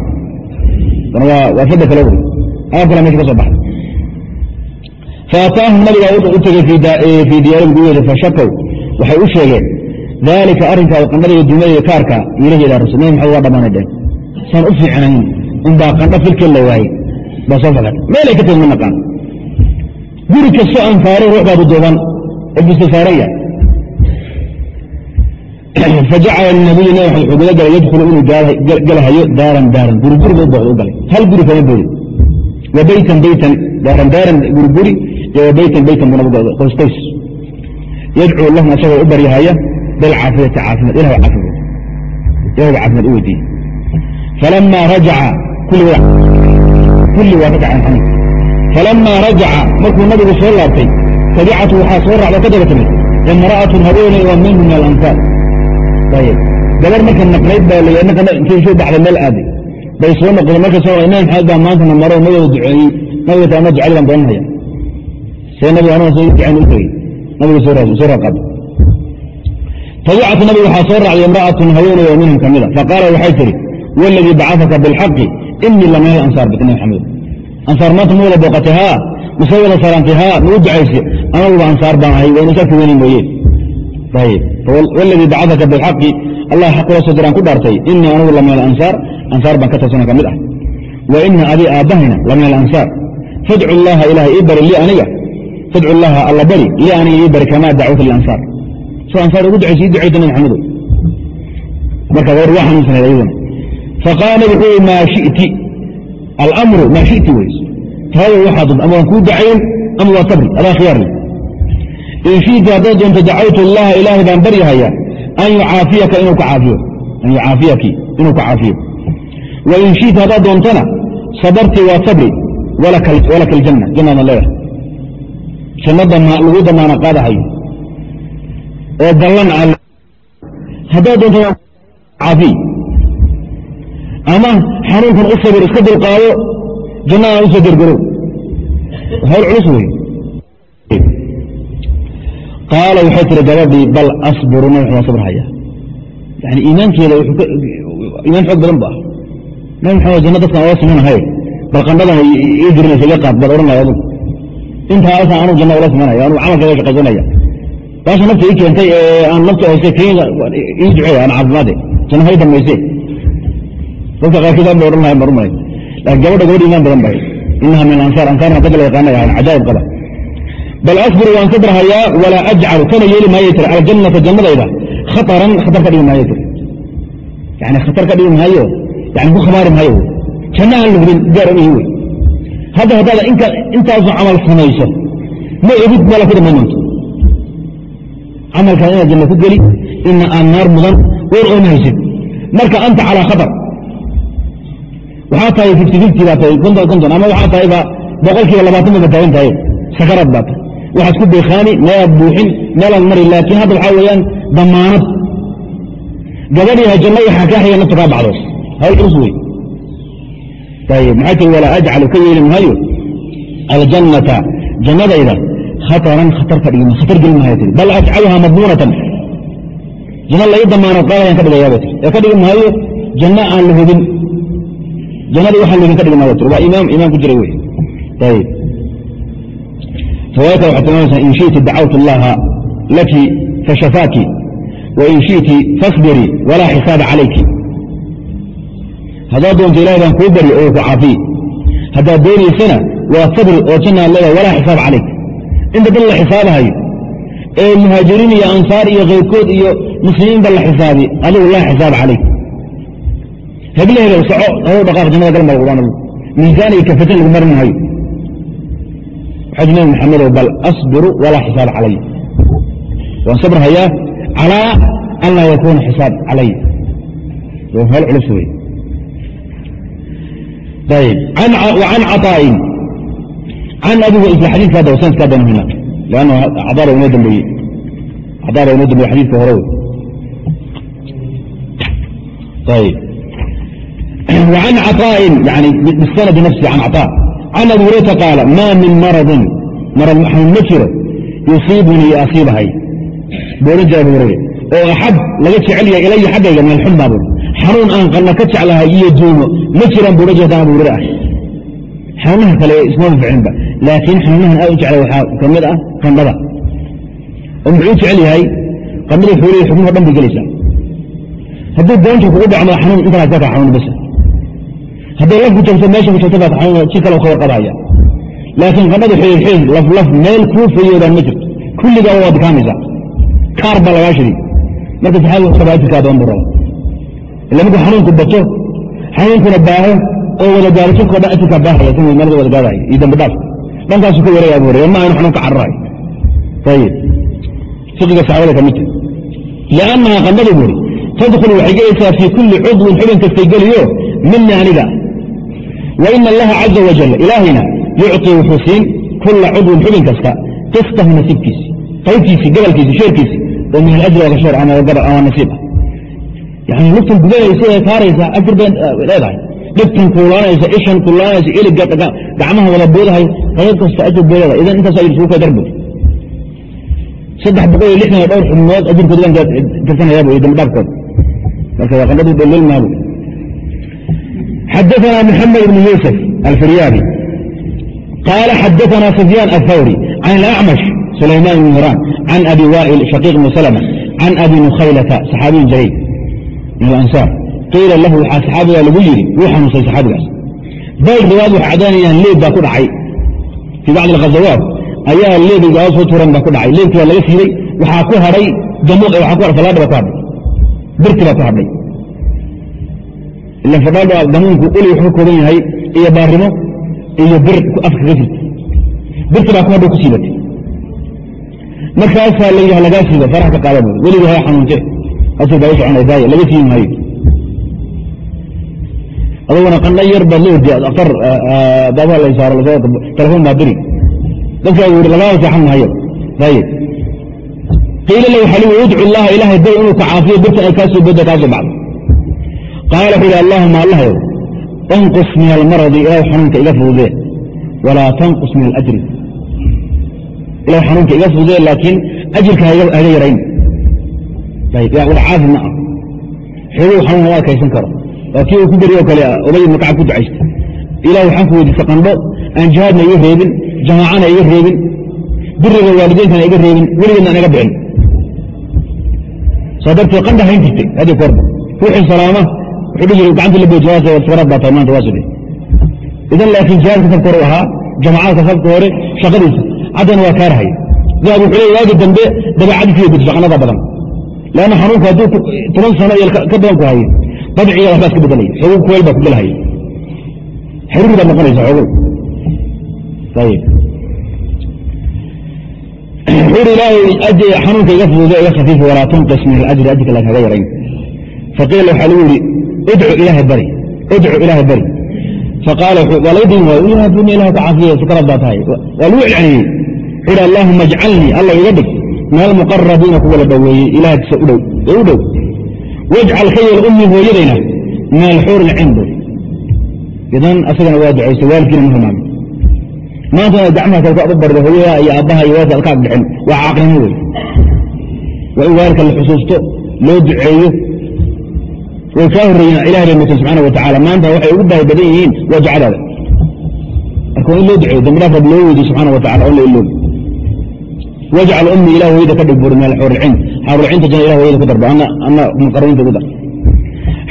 waa fadda kale wey aab kale meesha ka soo baxay faataahum nabigaa u tegey fii diyaarin guryahooda fashakow waxay u sheegeen daalika arrinkaa qandhada dumada kaarka ilaheeda rasul nabi maxamed waa dhammaanay dheen saan u fiicnayn unbaa qandho filkii la waayey baa soo fakat meelay ka tegi ma naqaan. Guri kastoo anfaaray ruux baadu duuban oo bistisaaraya fajacala nabiyu nabi maxamed wuxuu guda galay yadkhulu inuu galahayo daaran daaran. Guriguri buu booqda u galay. Hal guri kama boodin. Wa beytan beytan daaran daaran guriguri iyo wa buu nabu galay qoys qoys yadcuu lahum asagoo u baryahaya bilcaafiyati caafimaad ilah caafimaad. Ilahay caafimaad u weydiiyey. Falama rajaca kulli waa ka kaceen xanuun. Falama rajaca markuu nabigu soo laabtay tabicatu waxaa soo raacda ka daba timid imra'atun haweeney oo minhu min alansaar ayb gabar marka naqnayd baa intay soo baxday meel aaday bay soo noqdeen markay soo nabi maxamed baa maanta na maro nabada duceeyey nabiga ama ducadi baan doonanaya see nabiga anuu soo ducayn u tegey tabicatu nabiga waxaa soo raacday imra'atun haweeney oo minhum ka mida faqaala waxay tihi waladii bacafaka bilxaqi inii la min alansaar bit nabi maxamed ansaar maanta ma wada booqatay haa mise wada salaantay haa ma u ducaysi anaguba ansaar baan ahay wayna saa kuweyni mooye. Ayb wladii bacaka bilxaqi allah xaq ula soo diraan ku dhaartay inii anugu la min alansaar ansaar baan ka tarsana ka mid ah. Wa ina adii aabbahayna la min alansaar fadcu llaha ilaah ii bari lii aniga fadcu llaha alla bari lii aniga ii bari kamaa lilansaar soo ansaar ugu ducaysa ii ducayta nabi maxamedo marka gabadh waa xanuunsanayd ayaduna faqaala wuxuu maa shiti alamru maa shiti wey taada waxaa dad ama waan kuu dacayn ama waa sabri adaa khiyaar leh in shiita haddaad doonto dacawtu allaha ilaahay baan baryahaya an yucaafiyaka inuu ka caafiyo an yucaafiyaki inuu ka caafiyo wa in shiita haddaad doontona sabartii waa sabri walaka aljanna jannada leedahay jannada lagu damaana qaadahayo. Oo ballan a haddaad doonto caafiy ama xanuunkan u sabir iska dulqaado jannadaan u soo gergarow hawl culus wey qaala waxay tiri gabadhii bal asburu nabi maxamed sabrhaya yani iimaankeeda iimaan xoog badan bu ah nabi maxamed janna dadkan oga simanahay bal qandhadan ii iga qaad bal odhan lahay adugu intaa alkan anuu janna ula simanaya anuu camalkaga shaqaysanaya baasha nafta ii keentay ee aan nafta hayse kenya ii duceeya aan caafimaade janna hay dambayse dadka qaarkiid aan ba odhan lahay marumalay laakiin gabadha gabadh iimaan badan bay. Inaha min ansaar ansaarna dad la yaqaana yahan cajaa'ib qaba. Bal asbiru waan sabrhayaa walaa ajcalu kana yeeli maayo tir aljannata jannadayda khataran khatar ka dhigi maayo tir. Yani khatar ka dhigi maayo yani ku khamaari maayo. Janno aan lugdin gaar omihi wey hadda haddaad intaasu camal samayso ma ogid meela ku dhammayn doonto camalkaan inaad janno ku geli ina aan naar mudan war ooma haysid. Marka anta calaa khatar waxaa tahay baa tahay konton ama waxaa tahay ba boqol kiiba labaatan ba taagan tahay. Sakaraad baa tahay. Waxaad ku beekhaani meelaad buuxin meelaad mari laakiin hadda waxaa weeyaan damaanad. Gabadhiiha janno waxaa kaa haya nafta kaa bacdo hawl culus wey maxay tii walaa ajcalu ka yeeli maayo aljannata jannadayda khataran khatar ka dhigi khatar geli maayo tii bal ajcaluhaa madmuunatan janno lai damaanad qaadayaan ka dhigayaaba tii ee ka dhigi maayo janno aan la hubin jannadii waxaan lugin ka dhigi maayo tii waa imaam imaam ku jiray wey ayib riwaayadka waxay tilmaamaysaa in shi'ti dacawtu allaha laki fashafaaki wain shi'ti fasbirii walaa xisaaba calayki haddaad doonto ilahay baan kuu bari oo ku caafiye haddaad doonaysana waa sabri oo jannaad leedahay walaa xisaab calayk inta dad la xisaabahayo. Ee muhaajiriin iyo ansaar iyo kayrkood iyo muslimiinba la xisaabi adigu laa xisaab calayk heble hebel soco haw dhaqaaq jannada galan baa laguhaan miisaan iyo kafatan lagu marin maayo. Maxamedow bal asbiru walaa xisaab calay waan sabr hayaa calaa an laa yakuuna xisaab calay hool culus wey an caطaa'in can abi isla xadiiska hadda sanadkaa baan hina lann cadaar inoo dambeeye cadaar inoo dambeeye xadiiska hore ayb وعن cطاء يعني bالسند نفسه عن cطاء عن أبي هريرة قاaل mا min مرض marض xanuun ma jiro يuصiibنii asiibahay booran jira abu hurayre oo axab laga jecel yahay ilaya xaggayga min alxum baa bur xanuun aan qalna ka jeclahay iyo duumo ma jiraan booran jirtaan abu ah xanuunaha kale ismama ficinba laakiin xanuunahan aad u jeclay waxaa ka mid ah qandhada. Oo muxuu jecel yahay? Qandhada wuxuu leeyahy xubnuhu dhan bay gelaysaa. Hadduu doonta kugu dhacmo xanuun intaas ka xanuun bas hadday laf ku jabto meesha ku jabto baad xanuun si kale kaba qabaya laakiin qandhada xiir xiir laf laf meel kuu fayoodaan ma jirto. Kulligaa waa dikaamaysaa kaar baa lagaa shidi marka saxaabi ajirkaa doon buu raba ila markuu xanuunku bato xanuunkuna baaho oo wada gaaro jidkao dhan ajirkaa baahaya meelada wada gaadaya iyo dambi dhankaasu ka wareega abu hurayra ma aynu xanuun ka cararayo ayib fiqiga saxaabada ka mid tahay liannaha qandhadu buri tadkhulu waxay gelaysaa fii kulli cudwin xubin kastay geliyo mini aniga wa ina allaha caza wajal ilaahayna yucطi wuxuu siin kula cudwin xubin kasta qistahu nasiibkiisi qaybtiisi gabalkiisi sheerkiisi oo min alajri oga sheer ama nasiib ah yani lugtan gudanaysa ee kaaraysa ajir bay leedahay dhegtan kuulaanaysa ishan kuulaanaysa iliga gacmaha wada boodahay qayb kasta ajir bay leedahay idan intaas ajir sugu ka darbud saddex boqol iyo lixdan iyo dhowr xubnood ajirkooda baan tirsanayaabu iyo dambidhaafkooda marka waa qandhadu dhalil maabu xadaثna mحamed بن yusف alfiryaabi qاala xadaثna sufyaan الthawrي can الأcmaش sulayman بn hiraan can abi wa'il shaqiiq bn slmة can abi nukhaylata صaxaabiyin jaliil min alansaar qiila lahu waxaa saxaabigaa lagu yidhi wuu xanuunsay saxaabigaas. Bal riwaayad waxay caddaynayaan leeb baa ku dhacay. Fii bacdi alghazawaat ayaa leebiga soo turan baa ku dhacay. Leebkii baa laga siiday waxaa ku hadhay falaadha baa ku hadhay. Birti baa ku hadhay. Ila fadhaadha damuunku uli wuxuu ka kooban yahay iyo baarimo iyo bir afka kaga jirta. Birti baa ku hadhow ku markaasaa la yidhaha lagaa siiba faraha ka qaada buuri haya xanuunte asir baa u soconay daaya laga siin maayo aduguna qandha yar baad la ordi aktar baabaha la saaro telefoon baa diri dadkaa uu lagaa seexan maayo ayib qiila la waxaa lii udcu llaha ilaahay bay inuu ka caafiyo birta ay kaa soo boodda kaa qaala wuxuu yidhi allahuma allahayow anqus min almaradi ilaah xanuunka iga fududee walaa tanqus min alajri ilah xanuunka iga fududee laakiin ajirka haga yarayn wada caafi ma ah xooguu xanuun ma adkaysan karo waa kii uu ku beriyo kale obay makaca ku ducaysta ilah waxaan ku weydiista qandho aan jihaadna iga reebin jamaacana iga reebin biriga waalideentana iga reebin weligeedna aan iga bixin saa darteed qandha hayn jirtay haddii korba ruuxii salaama wuxuu dhihi jiray gacanta la booji waase saraad baa maanta waa sidee idan laakiin jihaadka safka hore ahaa jamacaadka safka hore shaqadiisa haddana waa kaarahaya daab wuxuu leey waagi dambe dabeecadiisiiya gudso qanada badan leanna xanuunku hadduu toban sano iyo ka badan ku hayo dabciga waxbaa iska bedelaya xogu kuweel baa ku gelhaya xiriir baad noqonaysa xogow ayib wuxuuri ilaahay xanuunka iga fududo iga khafiif walaa tunqis min alajri ajrka la kaga yarayn faqiila waxaa lagu yihi udcu ilaahay bari udcu ilaahay bari faqaala waa laga din waay ilaah buni ilah ku caafiye sukaraad baa tahay waa lagu celceliyey wuxuuhi allahuma ajcalnii alla iga dhig min almuqarabiina kuwa la dhoweeyey ilaahkiisa u dhow wajcal ka yeel ummi hooyadayna min alxuur ilciin bur idan asagana waa ducaysay waalkiina ma hilmaamay maanta gacmaha kale ku bardo hooyadaa iyo aabbaha iyo waalka alkaag bixin waa caaqnimo wey waa in waalidka la xusuusto loo duceeyo. Way kaa horreeyeen ilah bay mutan subxaana wa tacala maanta waxay ugu baahi badan yihiin waa ducadaada marka waa in loo duceeyo dambi dhaaf rab loo weydiyo subxana wa tacala on la iloobi wajcal ummi ilah hooyada ka dhig bur min axuurlciin xaarulcinta jana ilah hoyada ku darba ana maqaroniinta ku dar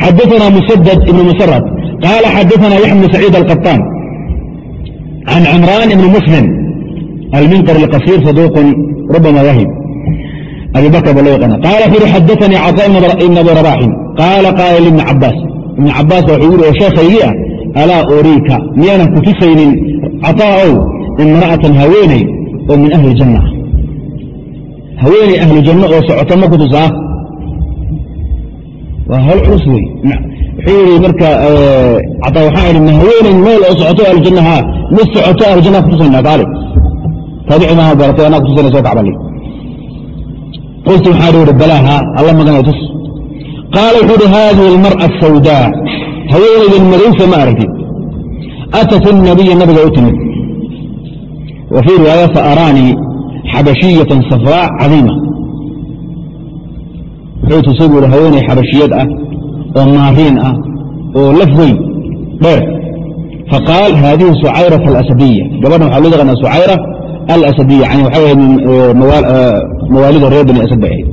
xadaana musadad ibn musarad qaala xadaana yaxya bn saciid alqataan can cimraan ibni muslim alminqar alqasiir saduuqun rubama wahib abi bakr ba loo yaqaana qaala firu xadaanii caطaa ibn abi rabaxin qaala qaala libni cabaas ibni cabaas baa wuxuu oo sheekaygii ah alaa uriika miyaanan ku tusaynin caطaa ow imra'atan haweenay oo min ahli janna haweeney ahlu janno oo socota ma ku tusaa waa hawl culus wey wuxuu yidhi marka cataa waxaan idhi ma haweeney meel oo socoto ahlujanna haa mid socoto ahlujanna ku tusayna kaali taabici maaha baratay anaa ku tusayna soo kacbali. Qultu waxaan ihi balaaha alla maganay tus. Qaala wuxuu ihi haadihi almar'a asawdaa haweeneydan madowsa ma aragtid. Atat الnabiya nabiga u timid. Wa fii riwaaya faaraanii xabashiyatan safraa cadiima. Wuxuu tusay buu hi haweeney xabashiyad ah oo maariin ah oo laf weyn dheer. Faqaal haadihi sucayrata alasadiya. Gabadhan waxaa loo yaqaana sucayra alasadiya yani waxa weye mawaalida reer bani asad bay ahayd.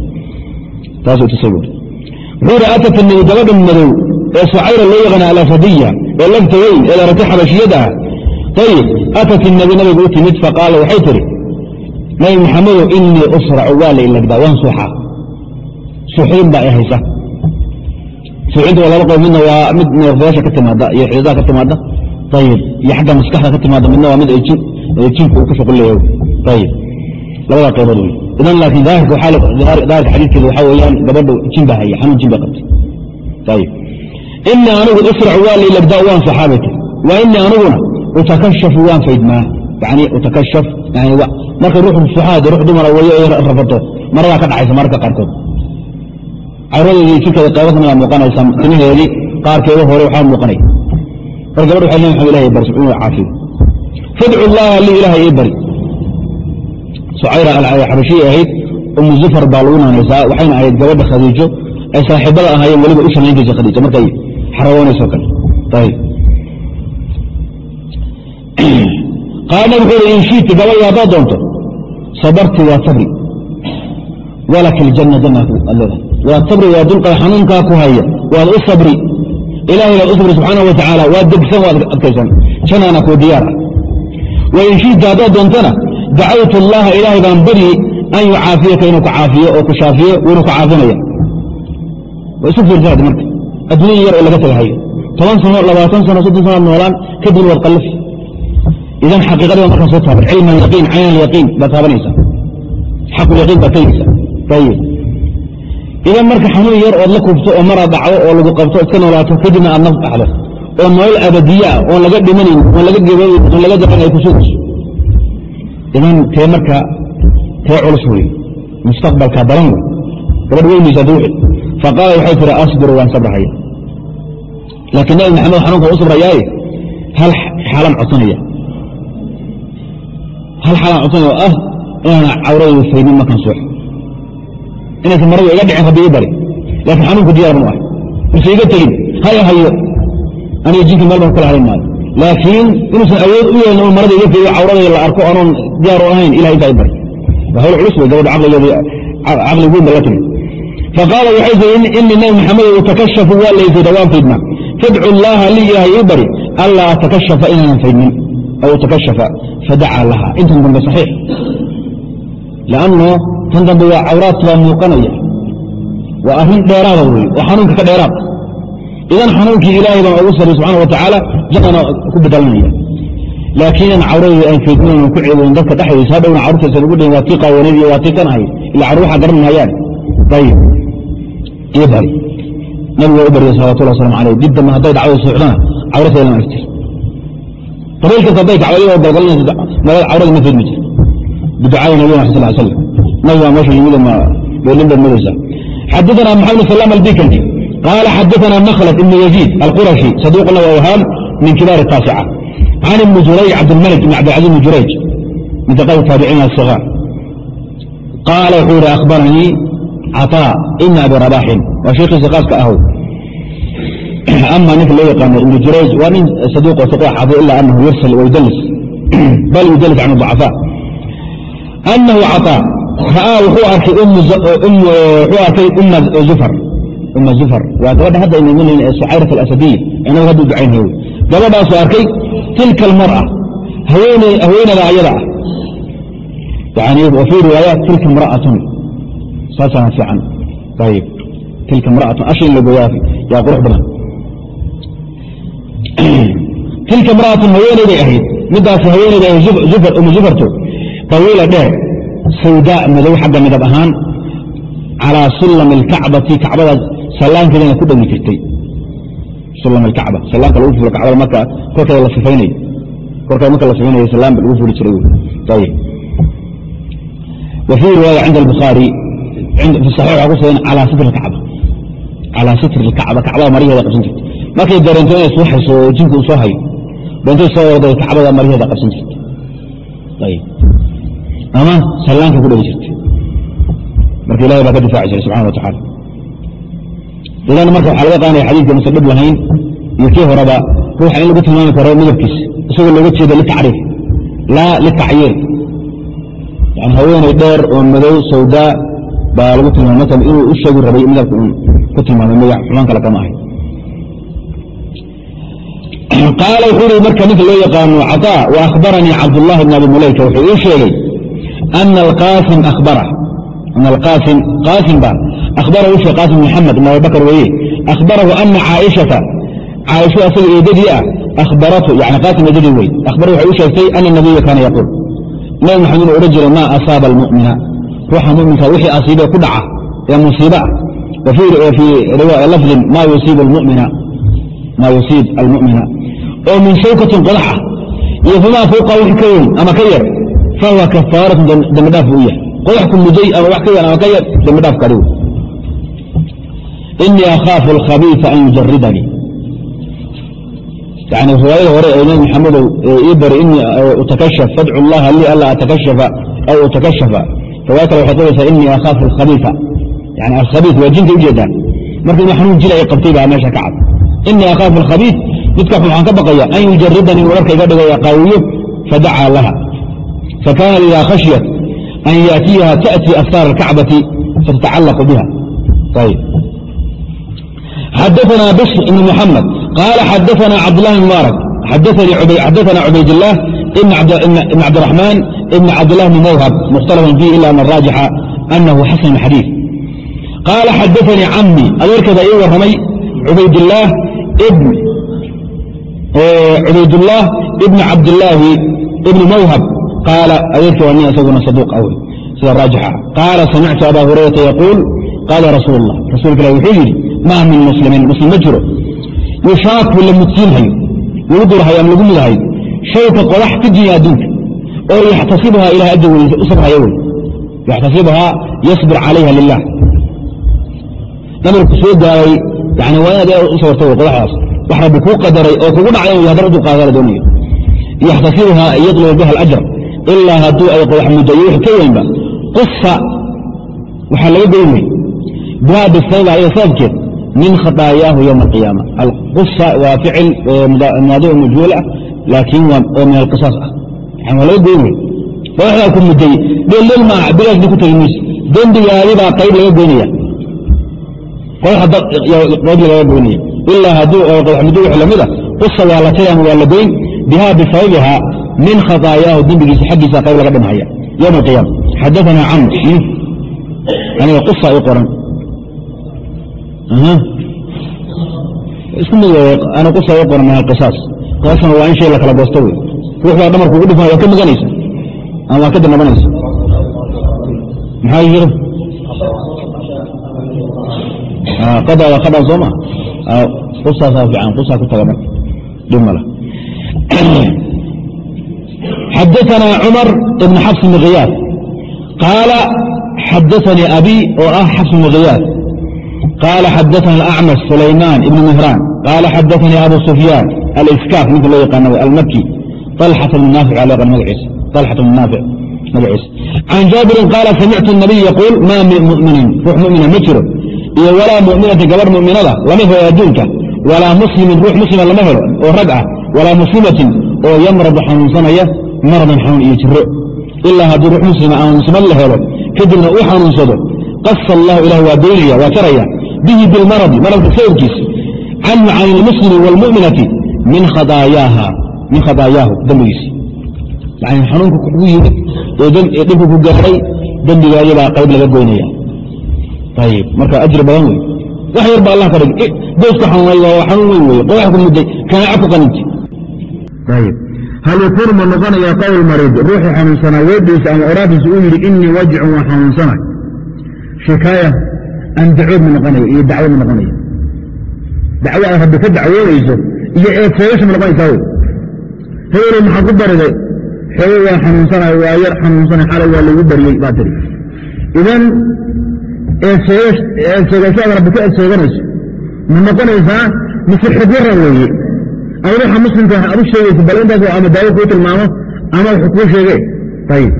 Taasuu tusay buu wuxuu ihi atat nabi gabadhan madow ee sucayra loo yaqaana alasadiya ee lafta weyn ee laragtay xabashiyad ah. Ayib atat inabi nabiga u timid. Faqaala waxay tihi nabi maxamedow inii usracu waa la ilagdaa waan suuxaa suuxdin baa haysa. Suuxinta waa laba qob midna waa mid neerfayaasha ka timaada iyo xididaha ka timaada ayib iyo maskaxda ka timaada midna waa mid jinku uu ka shuqul leeyahay. Ayib labadaa qaybood wey. Idan laakiin daahirka xadiidkeeda waxaa weeyaan gabadhu jin baa haya xanuun jin bay qabtay. Ayib inii anigu usracu waa la ilagdaa waan suuxaa bay tiri wa inii aniguna utakashafu waan faydmaa utakashaf marka ruux suxaad ruux dumara weyo ay rafato maradaa ka dhacaysa mararka qaarkood. Cawradeedii jirkeeda qaybadanaa muuqanaysa timaheedii qaarkeeda hore waxaa muuqanay. Mar gabadh waxay leeyihiin ilahay bari subxaana caafiyo. Fadcu llaha lii ilaahay ii bari. Sucayra xabashiya ahayd umu zufar baa lagu naanaysaa waxayna ahayd gabadha khadiijo ay saaxiibada ahaayeen weliba u shamaynaysa khadiijo markay xarawoonayso kale qaala wuxuu in shiiti gabadhi haddaad doonto. Sabarti waa sabri. Walaka aljanna janna leedahay waa sabri waa dulqad xanuunkaa ku haya. Waad u sabri. Ilahay baad u sabri subxaana wa tacaala waa degsan waad adkaysan. Janaana kuu diyaar. Ah wa in shiita haddaad doontana dacawtu allaha ilaahay baan bari an yucaafiyaka inuu ku caafiyo oo ku shaafiyo wuuna ku caafinaya. Waa isu fiirsaad marka. Adduunya yar oo laga tagahayo toban sano labaatan sano soddon sanoad noolaan kadibna waad qallafi idan xaqiiqadii baa markaa soo taaban cilm alyaqiin cayn alyaqiin baad taabanaysaa xaqulyaqiin baad tegaysaa ayib idan marka xanuun yar ood la kubto oo maraad dhacdo oo lagu qabto iska noolaato kadibna aad naf dhaxdo oo nolol abadiye ah oon laga dhimanayn oon laga gebayn oon laga daran ay ku sugayso idan tee marka tee culus wey mustaqbalka daran wey gabadh weynaysa duuxi faqaala waxay tiri asbiru waan sabrahaya laakiin nabi maxamed xanuunka u sabrayaaye hal xaalan codsanaya hal codsanaya oo ah inaana cawradaydu faynin markaan suuxo inaysan maradu iga dhicin rabbi ii bari laakiin xanuunku diyaar mu ah. Mise iga tegin haya hayo. Aniga jinki meel baan kala harin maayo. Laakiin inuusan awood u yeelin oo marada iga tegiyo cawradayda la arko anoon diyaar u ahayn ilahay intaa i bari waa hawl culus wey gabadha caqligeedii caqli weyn ba la timi. Faqaala waxay tii inii nabi maxamed utakashafu waa laysay dhawaan faydma fadcu llaha lii ilaahay ii bari allaa atakashafa inaanan faydmin aw utakashafa fadacaa laha intan dambe saxiix lanno tan dambe waa cawraadki baa muuqanaya waa arrin dheeraada wey oo xanuunka ka dheeraad idan xanuunkii ilaahay baan ugu sarray subxana wa tacaala jannana ku bedelanaya laakiinan cawradooda aan feedmin ku ceedoon dadka dhexdiisa hadhowna carurtaysan ugu dhahin waa tii qaawanadii waa tii kan ahayd ila carur waxaa garan mahayaan ayib iyo bari nabigu waa u barya salawatullah waslamu aleyh dib dambe hadday dhacdo socdana cawrateeda lama qabaylka dambey gacwalyo galgalina nabad cawrada ma fidmi jir biducaayi nabigana sal l slam nabigaa meesha yimid ma gelinba madaysa xaddaana maxamed salaam albikandi. Qaala xaddaana makhlad ibnu yaziid alqurashi saduuqna waa wahaan min kibaari taasica can ibni jurayj cabdilmalik ibn cabdilcaziz ibni jurayj min taqabi taabiciina asigaar qaala wuxuu yihi akhbaranii cataa ibna abi rabaaxin waa sheekhiisa qaaska ahow. ama ninka loo yaqaano ibnu jurayj waa nin saduuq oo fiqo xafo ilaa anahu yursal waydalis bal yudalis can dacafaa anahu cataa ra'aa wuxuu arkay uma zufar. Uma zufar. Waa gabadha hadda inamilin ee sucayrat alasadiya inagu hadduu ducaynhayo gabadhaasuu arkay tilka almar'a haweenada ayada ah. Wa fii riwaayaat tilka imra'atun saasana fiican. Ayb tilka imra'atun ashin la goyaafi yaa qurux badan. tilka imra'atun haweenayday ahayd midaas haweenayda ahayd zufar umma zufartu tawiila dheer sawdaa madow xagga midab ahaan calaa sullami alkacbati kacbada sallaankeedana ku dhegi jirtay sulam alkacba sallaanka lagu fulo kacbada marka korkeeda la sifaynayo korkeeda marka la sifaynayo sallaanba lagu fuli jiray ayib wa fii riwaaya cinda albukhaari saxiix waxaa ku sugan calaa sitr alkacba calaa sitr alkacba kacbada maryaheeda qabsan jirtay markay dareento inay soo hayso oo jinku uu soo hayo beentay soo warday kacbada maryaheeda qabsan jirtay. Ama sallaanka ku dhegi jirtay. Marka ilahay baa ka difaaci jiray subxana wa tacala idan marka waxaa laga qaanaya xadiidka musan dhib lahayn iyo kii horeba ruuxa in lagu tilmaami karo midabkiis isagoo looga jeedo litacriif laa litacyiir yani haweeney dheer oo madow sawdaa baa lagu tilmaamay marka inuu u sheegi rabay midabka un ku tilmaamay magac xumaan kale kama ahay qaala wuxuu ihi marka ninka loo yaqaano caطaa wa akhbaranii cabdullahi bn abi mulayka. Wuxuu ii sheegay ana alqaasim ahbara ana alqaasim qaasim ba ahbarahu sheekh qaasim maxamed ibn abibakr weeye. Akhbarahu ana caaishata. Caaisho asaga eedadii ah akhbaratu yani qaasim eedadii wey akhbarahu waxay u sheegtay ana nabiya kaana yaquul. Nabi maxamed inuu odhan jiray maa asaaba almu'mina. Ruuxa mu'minka wixii asiibee ku dhaca ee musiiba ah. Wa fii lafdin maa yusiib almu'mina oo min shawkatin qodax ah iyo famaa fawqa wixii ka weyn ama ka yar fahuwa kafaaratun dembidhaaf buu yahay. Qodax muday ama wax ka weyn ama ka yar dembidhaafka adigu inii akhaafu alkhabiisa an yujaridanii yani riwaayada hore ee nabi maxamedow ii inii utakashaf fadcu allaha lii alla atakashafa aw utakashafa. Riwaaya kale waxay qoraysaa inii akhaafu alkhabiisa yani alkhabiis waa jinka ujeedaan marka inuu xanuun jila ay qabtay baa meesha ka cad. Inii akhaafu alkhabiis midkaas waxaan ka baqaya an yujaridani uu dharka iga dhigo ee qaawiyo? Fadacaa laha. Fakaana idaa khashyat an yaatiyaha ta'tii aftaar alkacbati fatatacallaqu biha. Xadaana bisr ibn muxamed qaala xadaana cabdulahi mubaarak xadaana cubaydillaah ibn cabdiraxmaan ibn cabdilah bn mawhab mukhtalafan fiih ila ana raajixa anahu xasan xadiid qaala xadaanii cammi adeerkeeda ii warramay cubaydillaah ibn cubaydاlah ibn cabdlaahi ibn mwhab qaala adeerkii nin isaguna saduuq ah sida raajxa qaala samictu aba hurayrata yaquul qaala rasuul اlah rasulka wuxuu yidhi maa min muslimiin muslim ma jiro yushaaku la mudsiinhayo lagu durhayo ama lagu midhayo shayka qodax fi dunya adduunka oo yaxtasibuhaa ilahay ajr weydiisa wey yaxtasibuhaa yasbir calayha lilah dhamarku soo gaaray yani waa inaad u qodaxdaas wax rabbi kuu qadaray oo kugu dhacday wy haddana u dulqaada la doonayo yaxtasibuhaa yadlubu biha alajr ilaa hadduu ay qodax muddo iyo wix ka weynba qusa waxaa laga goyn wey biha bisabab ayada sababkeed min khaطaayaahu ywma alqiyaama. Alqusa waa ficil mudaadic majhuul ah laakiin oo min alqisaas ah. Yani waa laga goyn wey qodaxdaa ku mudday dheeldheel maaha bilaasna ku tegi mayse dembigaadi baa qayb laga goynaya qodaxqayb lagaga goynaya ilaa hadduu qodax muddo wix la mid a qusa waa la tiri ama waa la goyn biha bisababiha min khaطaayaahu dembigiisa xaggiisa qayb laga dhimhaya ywma alqiyaama xadaثana camr aniga qusa i qoran. Isku mid ana qusa i qoran min alqisaas taasna waa in shay la goosto wey ruux baa dhamarku ugu dhifan waa ka maganaysa. Ama waa ka danabanaysa maxaa jiro qada waa qadhan soo ma xadaanaa cumar ibn xabs bn khiyaad qaala xadaanii abi oo ah xabs bn khiyaad qaala xadaana acmash sulaymaan ibn mihraan. Qaala xadaanii abu sufyaan aliskaaf ninka loo yaqaana almaki alxat bn naafic magaciisa can jaabirin qaala samictu nabiy yaquul maa min muminin ruux mumina ma jiro iyo walaa muminati gabarh muminada lama helo adduunka. Walaa muslimin ruux muslima lama helo oo rag ah. Walaa muslimatin oo yamradu xanuunsanaya maradan xanuun iyo jiro ilaa haddii ruux muslima ama muslimad la helo kadibna uu xanuunsado qasa allahu ilah waa daynaya waa jaraya. Bihi bilmaradi maradka sababkiisa canhu can ilmuslimi wاlmuminati min khadaayaahu dembigiisa yani xanuunka kugu yimid ee dhibku ku gaaray dembigaayabaa qayb laga goynaya ayib marka ajri badan wey wax yar ba allah ka dhig gooska xanuunay waa xanuun weyn wey qodax ku mudday kanaaca ku qaninti ayib hal yakuunu ma noqonaya qowl mariid ruuxii xanuunsanaa weedhiisa ama oraadiisa uu yidhi inii wajicun waa xanuunsana shikaaya an dacood ma noqonayo iyo dacwo ma noqonayo dacwo aad rabbi ka dacwoonayso iyo eed sheegasha ma noqonaysaa wey hewelo maxaad ku bariday. Xoogo waa xanuunsanayo waa yar xanuunsanay xalay waa lagu bariyey baa tiri. Idan eedsheegasho rabbi ka eedsheeganayso ma noqonaysaa mise xigyara weeye. Ama waxa muslimka aad u sheegaysa bal intaas ama daawo kuu tilmaamo ama wuxuu kuu sheege ayib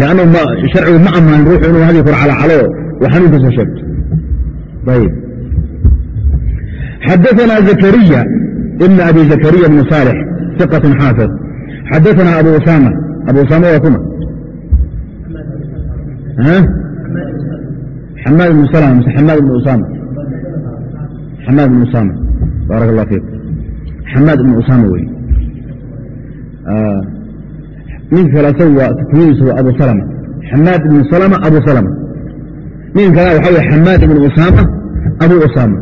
lannu sharcigu ma ammaan ruuxu inuu haddii kor calacalo oo xanuunkiisa sheegto ayb xadaثna zakariya ibn abi zakariya bn saalix iqat xaafid. Xadaثna abu usama abu usama waa kuma xamaad ibn slm mise xamaad ibn usama. Xamaad ibn usama. Baarak اllah fiik. Xamaad ibn usama wey ninka kale asagu waa takmiyadiisa waa abu salma xamaad ibn salma abu salma ninka kale waxa wey xamaad ibn usama abu usama.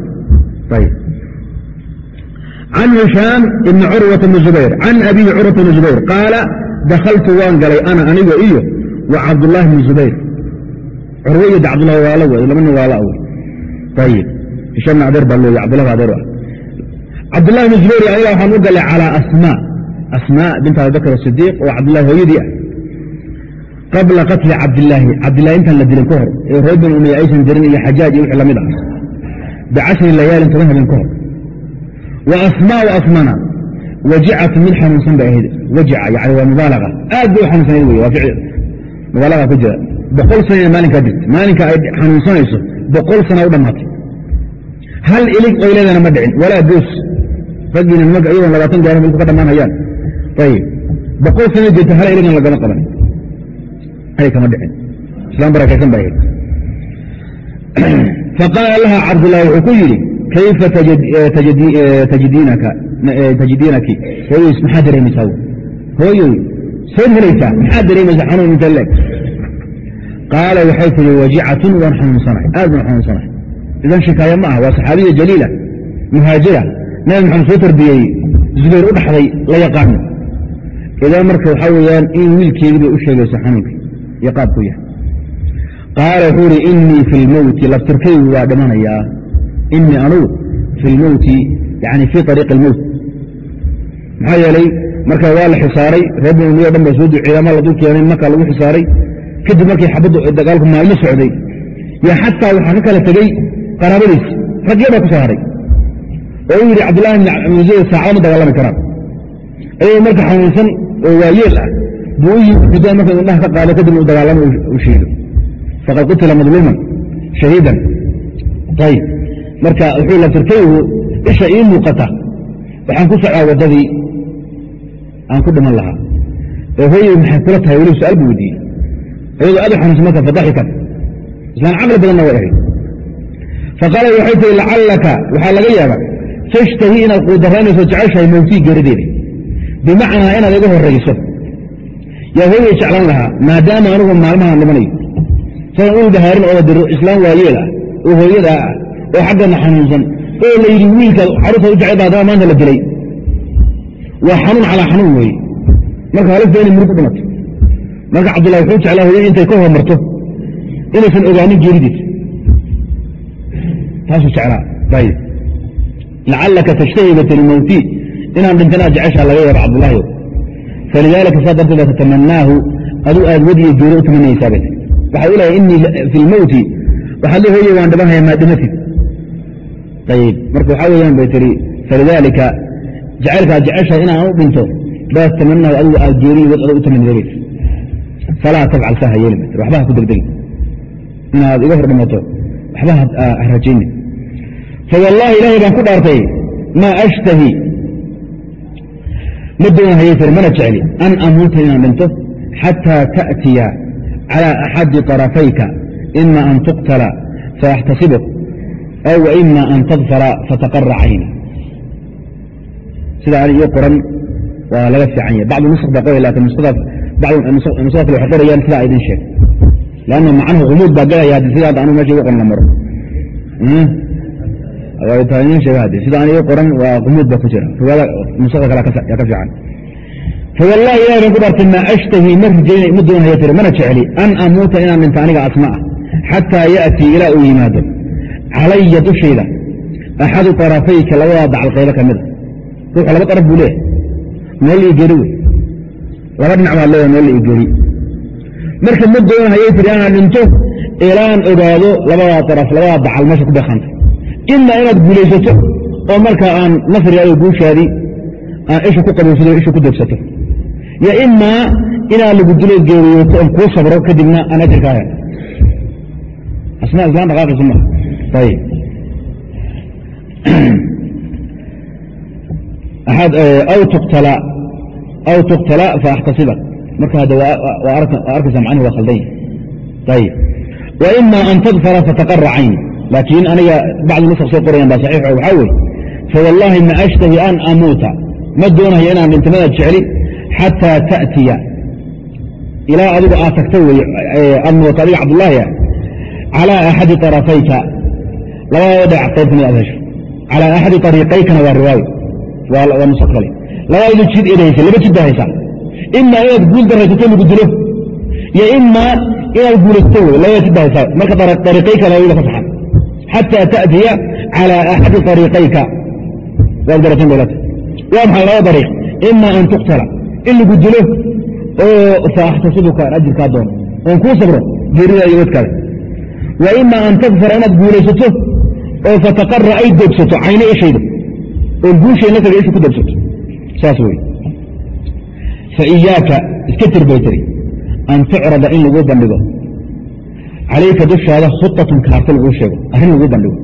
Ayb can hishaam ibn curwata bn zubayr. Can abihi curwata bn zubayr. Qaala dakaltu waan galay ana aniga iyo wa cabdulaahi bn zubayr curwe iyo cabdullah waala wey labana waala wey ayib hishaamna adeer baa looya cabdullah adeer ah. Cabdullahi bn zubayr aniga waxaan u galay calaa asmaa. Asmaa bint abibakr asidiiq oo cabdillahi hooyadii ah. Qabla qatli cabdilaahi cabdillahi intaan la dilin ka hor ee reer bani umaya aysan jirin iyo xajaaj iyo wixii la mid ah. Bicashri layaalin toban habeen ka hor. Wa asmaa wa asmana wajicatu mid xanuunsan bay ahayd. Wajica yani waa mubaalaga aad bay u xanuunsanayd wey waa ficil. Mubaalaga ku jira boqol sana maalinkaa jirta maalinka ay xanuunsanayso boqol sana u dhammaatay. Hal ilig oy leedana ma dhicin walaa goos. Raggiina nimanka iyagoon labaatan gaaro milku ka dhammaan hayaan ayib. Boqol sana jirta hal iligna lagama qaban ay kama dhicin. Islaam barakaysan ahayd faqaala laha cabdullahi wuxuu ku yidhi kayfa tajidiinaki? Hooyoys maxaa dareemaysaa hooyoy seed helaysaa maxaa dareemaysaa xanuun inta leeg qaala waxay tihi wajicatun waan xanuunsanahay aad baan xanuunsanahay idan shikaaya ma ah waa saxaabiya jaliila muhaajira nabi maxamed soo tarbiyey zubayr u dhaxday la yaqaano idan marka waxaa weyaan in wiilkeedii bay u sheegayso xanuunkii iyo qaabku yahay qaala wuxuu ihi inii fi lmowti laftirkaygu waa dhimanayaa inii anugu fi lmowti yani fii ariiqi اlmowt maxaa yeelay marka waa la xisaaray reer bani umiya o dhan baa soo duceeyey ama la dul keenay marka lagu xisaaray kadib markii xabaddu dagaalku maalmo socday yo xataa waxaa ka kala tegey qaraabadiis ragya baa ku soo haray. Oo u yidhi cabdullahi bn saacada ma dagaalami karaan. Ayagoo marka xanuunsan oo waayeel ah buu u yimi xudaan marka indhaha ka qaado kadibna u dagaalamo u shiido. Faqad qutila madluuman shahiidan. Ayib marka wuxuu laftirkaygu isha ii muuqata. Waxaan ku socdaa waddadii. Aan ku dhiman lahaa. Ee hooyey maxay kula tahay? Weliba su'aal buu weydiiyey iyadoo aad u xanuunsan marka fadaxikan islaan caqli badanna way ahayd faqaala waxay tihi lacallaka waxaa laga yaaba tashtahi inaad quudaraynayso jeceshahay mowtii geerideeda bimacnaa inaad iga horayso yaa hooyey jeclan lahaa maadaama anugu maalmahaan dhimanayo sadan ul bahaarin oo diro islaam waayeel ah oo hooyadaa ah oo xaggana xanuunsan oo la yidhi wiilka carruurta u jecel baa haddana maanta la dilay waa xanuun calaa xanuun weeye marka halista inay murug u dhimato marka cabdullahi wuxuu jeclaa hooyadii intay ka horumarto inaysan ogaanin geeridiisa taasuu jeclaa. Ayib lacallaka tashtahiba tilmowti inaan dhintanaa jeceshaa laga yaaba cabdullaahi falidaalika saa darteed tatamanaahu aduu aad wadiyo geeri u tamanaysaa bay waxaa leeyahay inii fi lmowti waxaad le hooye waan dhibanhaya maa dhimatid ayib marka waxaa weeyaan bay tihi falidaalika jacaylkaad jeceshahay inaan u dhinto. Baad tamanahu adigu aad geeriy wad adag u tamanidabeysa falaa tabcal saa ha yeeli maytir waxba ha ku degdegi inaad iga hor waxba ha rajaynin fawallaahi ilaahay baan ku dhaartay maa ashtahi ma doonahayay tir mana jecli an amuuta inaan dhinto xataa ta'tiya calى axadi طarafayka ima an tuqtala fayaxtasibuk aw ima an tadfara fataqara cayni sida ani io qoran waa laga fiican yahy bacdu nusk baa qoray laakiin nusada ashtahi ma rijayn ma doonhaya tiri mana jecli an amuuta inaan dushayda axadu طarafayka labada dacal qaybo ka mida ruuxu laba laba dhinac baad leedahay nool iyo geri marka ma doonhayay tiri inaan dhinto. Ilaan ogaado labadaa daraf labadaa dacal meesha ku beekanta ima inaad guulaysato oo markaa aan nasrigaado guushaadii aan isha ku qabowsado isha ku dogsato yo imaa inaa lagu dilo geeriyooto kuu sabro kadibna aan ajirkaa hel asmaa islaan dhaqaaqiisu maa ayib aw tuqtala aw tuktala faaxtasibak marka hadda waa arkaysa macnuhu waa khaldanya ayib wa ima an tadfara fataqara cayni laakiin aniga bacdi nusaq soo qorayaan baa saxiixo waxaa weye fawallaahi ma ashtahi an amuuta ma doonayo inaan dhintimadaad jeclin xataa taatiya ilaa adigu aad tagta weye amuuta adiga cabdullaahi calaa axadi arafayka labadada dhinac qayb ka aad hesho calaa axadi ariiqaykana waa riwaayo waa nuso kale labadoodu jid id haysa laba jid baa haysaa ima inaad guul daraysato lagu dilo. Iyo ima inaad guulaysato wey labada jid baa haysaa marka ariiqaykana waa ka saxan. Xataa ta'tiya calىa axadi ariiqayka waad garatan baylata waa maxay laba dariiq? Ima an tuqtala. In lagu dilo oo faaxtasibuka aan ajirkaa doono oon kuu sabro geerida iyo wadkaada wa ima an tadfara inaad guulaysato oo fataqara ay dogsato cayno ishayda oo guushay nasaga isha ku dogsato saas wey fa iyaaka iska tir bay tiri an tucrada in lagu bandhigo. Calayka dushaada khutatun kaarto laguu sheego arrin lagu bandhigo.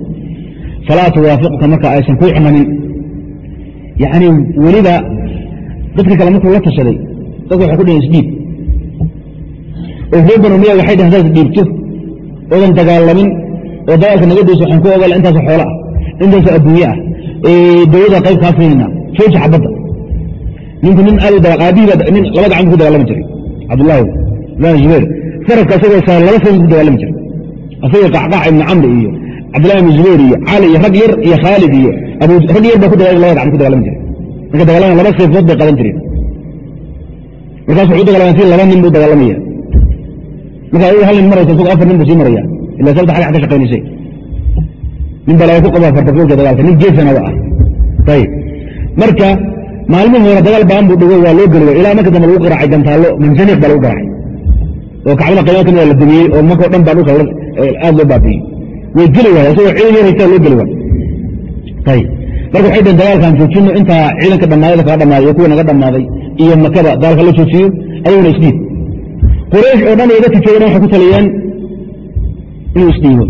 Falaa tuwaafiqka marka aysan kuu cunanin yacni weliba dadka kale markuu la tashaday dadka waxay ku dhaheen isdhiib. Oo reer banu miya waxay dhaheen hadaad dhiibto oodan dagaalamin oo dagaalka naga dayso waxaan ku ogola intaasoo xoolo ah intaasoo adduunye ah. Dawladda qayb kaa siinayna jooji xabadda ninku nin aad aabihiiba nin laba bu ku dagaalami jiray. Cabdullaahi ibn zubayr farabka asagoo saa laba san ku dagaalami jiray. Asagoo qacqaac ibni camri iyo cabdullahi ibn zubayr iyo cali iyo rag yar iyo khaalid iyo rag yar baa laba gacan ku dagaalami jiray. Marka dagaalama laba sayfood bay qaban jireen. Markaasu wuxuu dagaalamay si laba nin buu dagaalamaya. Marka adigu hal nin maraysa isagu afar nin buu sii maraya ila sabta xag ka shaqaynaysay nin baa laga ku qabaa fardafuulka dagaalka. Nin geesana ah. Ayib marka maalmihii hore dagaal baan buu dhigo waa loo geli way ilaa marka dambe lagu garaacay gantaallo manjaniiq baa lagu garaacay. Oo kacbada qaybo ka mid la dumiyey oo markao dhan baa dhulka aad loo baabiiyey way geli waay isagoo ciidan yar haysaa loo geli waay ayib marka waxay dhaheen dagaalkaan joojino intaa ciidanka dhammaadada kaga dhammaaday iyo kuwa naga dhammaaday iyo makaba dagaalka la joojiyo ayaguna isdhiib. Quraysh oo dhan dadka joogana waxay ku taliyeen inuu isdhiibo.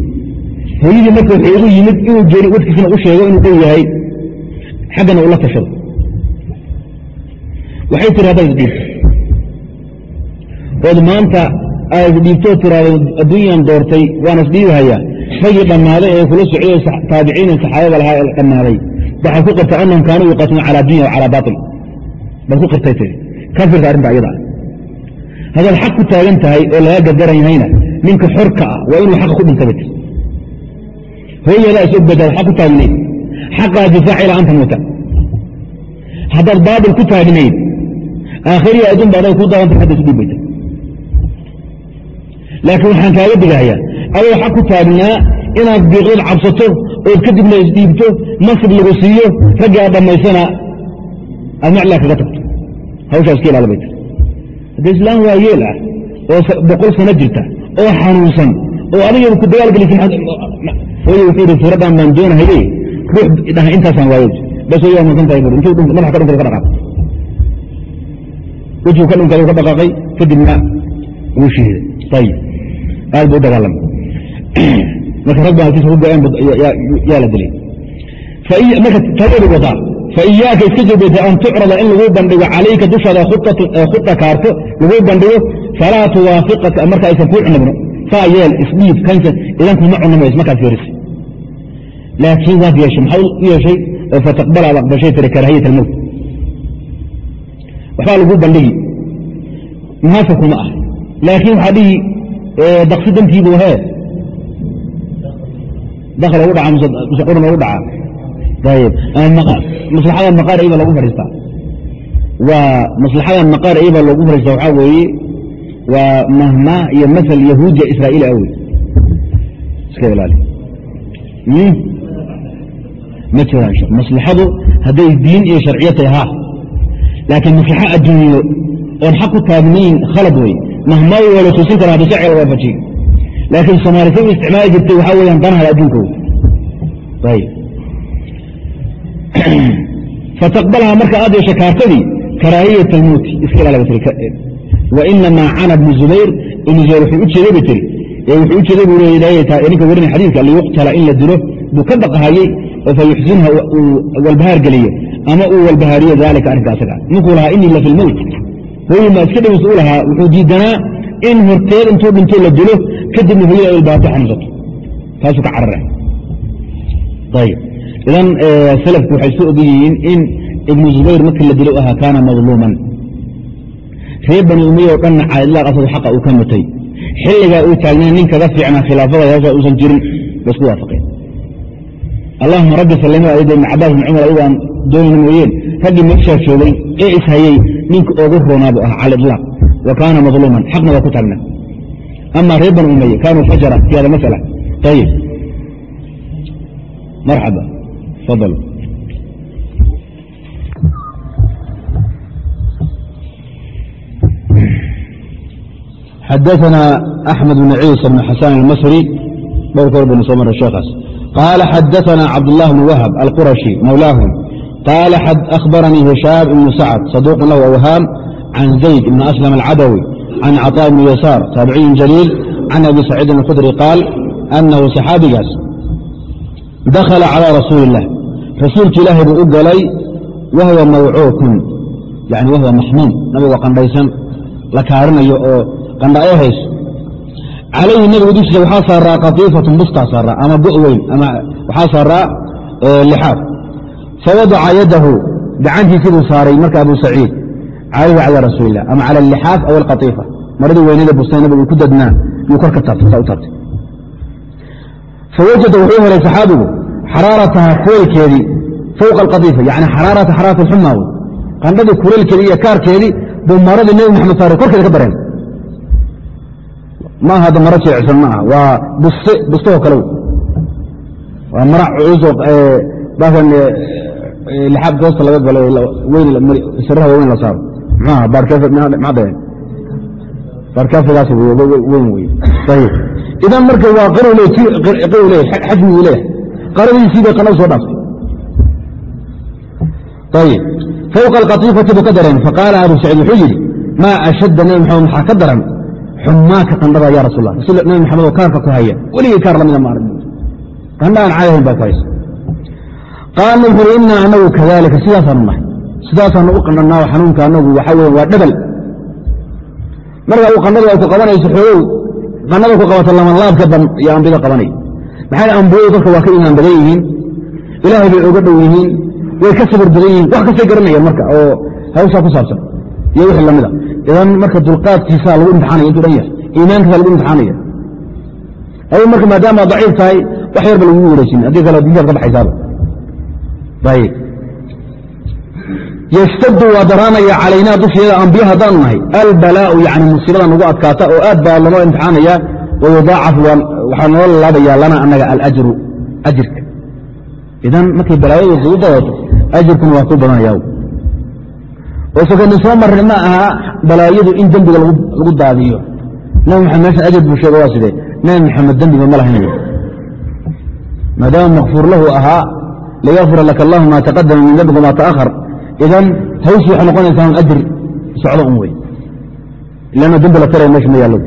Hooyadii marka waxay ugu yimid inuu jeeri wadkiisna u sheego inuu dhow yahay xaggana ula tashado waxay tiri haddaad isdhiibto ood maanta aad isdhiibtoo tiraado adduunyan doortay waan isdhiibahayaa ragii dhammaaday ee kula socday taabiciina saxaabada lahaa ee dhammaaday. Waxaad ku qirtay annahum kaanuu yuqaatiluun calaa dunya wa calaa baail baad ku qirtay tiri. Ka firta arrinta iyada ah haddaad xaq ku taagan tahay oo laga gargaran yahayna ninka xorka ah waa inuu xaqa ku dhinta bay tir hooyadaa is og badaad xaq ku taagnayd. Xaqaa difaac ilaa anta muuta haddaad baabil ku taagnayd aakhiriya adduun ba adag ku daabanta hadda isu dhiibayta laakiin waxaan kaaga digahayaa adoo xaq ku taagnaa inaad biiqdad cabsato ood kadibna isdhiibto masib lagu siiyo raggaa dhammaysana aad maclaa kaga tagto hawshaas ka ilaala bay tir haddii islaam waa yeel ah oo boqol sano jirta oo xanuunsan oo adigaba ku dagaalgelisin hooye wuxuu ihi suuraddan baan doonahaye ruux dhaha intaasaan waayo bas way aamusan tahay intuu madaxa ka dhunkada ka dhaqaaqay wejigu ka dhunkada ka dhaqaaqay kadibna wuu shihiday ayib aad buu u dagaalamay. Marka rag baa alkiisa ku go-een yaa la dilay. Marka tageedu wadaa faiyaaka iska jabeyta an tucrada in lagu bandhigo calayka dushaada khuda kaarto lagu bandhigo falaa tuwaafiqaka marka aysan kuu cunabno. Saa yeel isdhiib kansa idan kuma cunamayso markaad fiirisa laakiin waad yeeshay maxaa u yeeshay? Oo fataqbala ad aqbashay tiri karaahiyat almowt waxbaa lagu bandhigi. Munaasab kuma ah. Laakiin waxaa dhihi daqsi dantiibu hee dakl ugu dhaca mise quran ugu dhaca. Ayb maslaxada maqaar iba loogu fadhiistaa waa maslaxada maqaar iba loogu fadhiista waxaa weeye waa mahmaa iyo masal yahuudiya israa'iil awey iska ilaali. Ma jiraan maslaxadu hadday diin iyo sharciyo tahay ha laakiin maslaxo adduunyo oon xaq ku taagnayn khalad wey mahmaa waa la tusin kara haddi sharciga waafajiyo laakiin soomaali say u isticmaali jirtay waxaa weyaan danahada adduunka fataqbalha marka aad yeesha kaartadii karaahiyat almowti iska ilaala ba tiri wainamaa cana bnu zubayr ibnu zubayr wuxuu u jeeday ba tiri wuxuu u jeeday buu leeyahay ninka warinay xadiidka liyuqtala in la dilo buu ka baqahayey oo fa uu walbahaar geliyo ama uu walbahaariyo daalika arrinka asaga. Ninkuu lahaa inii la fi lmowt hooyi maa iska dhawis u lahaa wuxuu diidanaa in horteed intuu dhinto la dilo kadibna hooyada ay xanuunsato. Taasuu ka carara ayb idan salafku waxay soo og yihiin in ibnu zubayr markii la dilo ahaa kaana madluuman. Reer bani umiya oo dhanna caadilaa asagu xaqa uu ka mutay xilligaa uu taagnaa nin kaga fiicnaa khilaafada hawsha uusan jirin. Bay isku waafaqeen. Allahuma rabbi salima ayda ibn cabaas ibn cumar ayagu aan doonayna mooyeen raggii meeshaa joogay ee ishayey ninka ogu roonaabu ah cala ilaaq wa kaana madluuman xaqna waa ku taagnaa ama reer bani umiya kaanuu fajara fi hada masala ayib marxaba fadal xadaثna أحmed بن ciisa بن xasan الmasri dhowr kor banu soo mara sheekaas qaala xadaثna cabdالlah بن whb alquraشhi mawlaahum qaala أkhbaranii hishaam ibn sacd صaduuq lahu awhaam can zayd ibn aslam alcadawi can caطاء bn yasaar taabiciyin jaliil can abi saciidin اlkhudri qaal anahu saxaabigaas dakhala calى rasuuli الlah rasuulki ilaahay buu u galay wahwa mawcuukun yani wahwa maxmuum nabigoo qandhaysan la kaarinayo oo qandha ay hayso calayhi nabiga dushiisa waxaa saaraa katiifatun bustaa saaraa ama go' weyn ama waxaa saaraa lixaaf fawadaca yadahu gacantiisii buu saaray marka abu saciid calayhi calى rasuuli illah ama cala alixaaf aw alkatiifa maradii weynada nabigu uu ku dadnaa yuu kor ka taabtay fawajada wuxuu helay saxaabigu xaraarataha kuleylkeedii fowqa alkatiifa yani xaraarata xaraarata alxumaa wey qandhadii kuleylkeedii iyo kaarkeedii buu maradii nebi maxamed saaray korkeeda ka dareen ma aha hadda maro jilicsan ma aha waa buste bustahoo kale waa mara cuusoo baakan lixaabka hoosta laga galo weyn siraha waaweyn la saaro. Muxuu aha? Baarkmaa dhaheen baarkaafigaas weyn wey ayib idan marka waa qanow leeyahay xajmiguu leeyahay. Qaradiisii bay qanadu soo dhaaftay ayib fowqa alkatiifati buu ka dareen faqaala abu saciid wuxuu yidhi maa ashadda nabi maxamed maxaa ka daran xumaaka qandhada ya rasul rasul nabi maxamed kaarka ku haya weligii kaar lamida ma arag qandha aan caadahayn baa ku haysa qaala wuxu uhi inaa anagu kadalika sidaasaanu nahay. Sidaasaanu u qandhanaa xanuunka anagu waxa weya waa dhebel marka uu qandhadu ay ku qabanayso xoogow qandhada ku qabata lamanlaabka iyo ambida qabanay. Maxay ambooyu dadka waa ka imaan badan yihiin? Ilaahay bay oga dhow yihiin? Way ka sabir badan yihiin? Wax kastay garanayaan marka oo hawshaa ku saabsan iyo wixii lamida idan marka dulqaadkiisa lagu imtixaanaya intuu dhan yahay iimaankiisa lagu imtixaanaya adu marka maadaama daciif tahay wax yarba lagugu wareejin haddii kale diintaad ka baxaysaaba ayb yshtadu waa daraanaya calaynaa dusheeda ambiye haddaanu nahay. Albalaau yani musiibada nagu adkaata oo aad baa lanoo imtixaanaya wayudaacaf waxaa noo lalaabaya lana anaga alajru ajirka. Idan markay balaayadu kugu badato ajirkuna waa ku badanaya oo sakani soo marray ma aha balaayadu in dembiga lagu daadiyo. Nabi maxamed meeshan ajir buu sheega waa sidee? Nabi maxamed dembiga ma lahayn maadaama makfuur lahu ahaa liyakfira laka allahu ma taqadama min dembika ma taahar idan hawsii waxay noqonaysaa un ajir socdo un wey ilana dembi la taraya meesha ma yaallo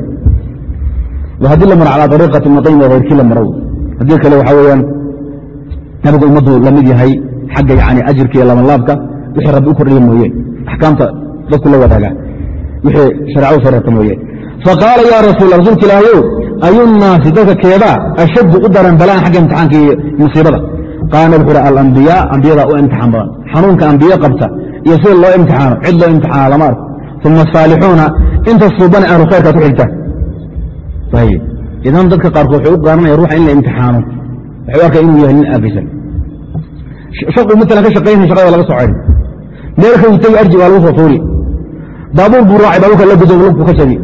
haddii la maro calaa ariiqati muطayim hayrkii la maro haddii kale waxaa weyaan nabigu ummaddu la yahay xagga yani ajirka labanlaabka wixii rabbi u kordhiya mooye axkaamta dadku la wadaaga wixii shareecadu soo mooye faqaala ya rasuul rasuulka ilaahayow ayunnaasi dadka keebaa ashaddu u daran balaan xagga imtixaanka iyo musiibada qaala wuxu uhi alambiyaa ambiyadaa u imtixaan badan xanuunka ambiye qabta iyo sida loo imtixaano cid loo imtixaana lama arko uma asaalixuuna inta suubana ahlu khayrkaad ku xigta idan dadka qaarkood waxay u garanaya ruuxa in la imtixaano waxay u arkay inuu yahay nin aafisan shaqu maalan ka shaqaynaya shaqada laga soo ceri meelka uu tegi arji waa lagu soo tuuri baabuur buu raacay baabuurka la gudo lugku ka jabi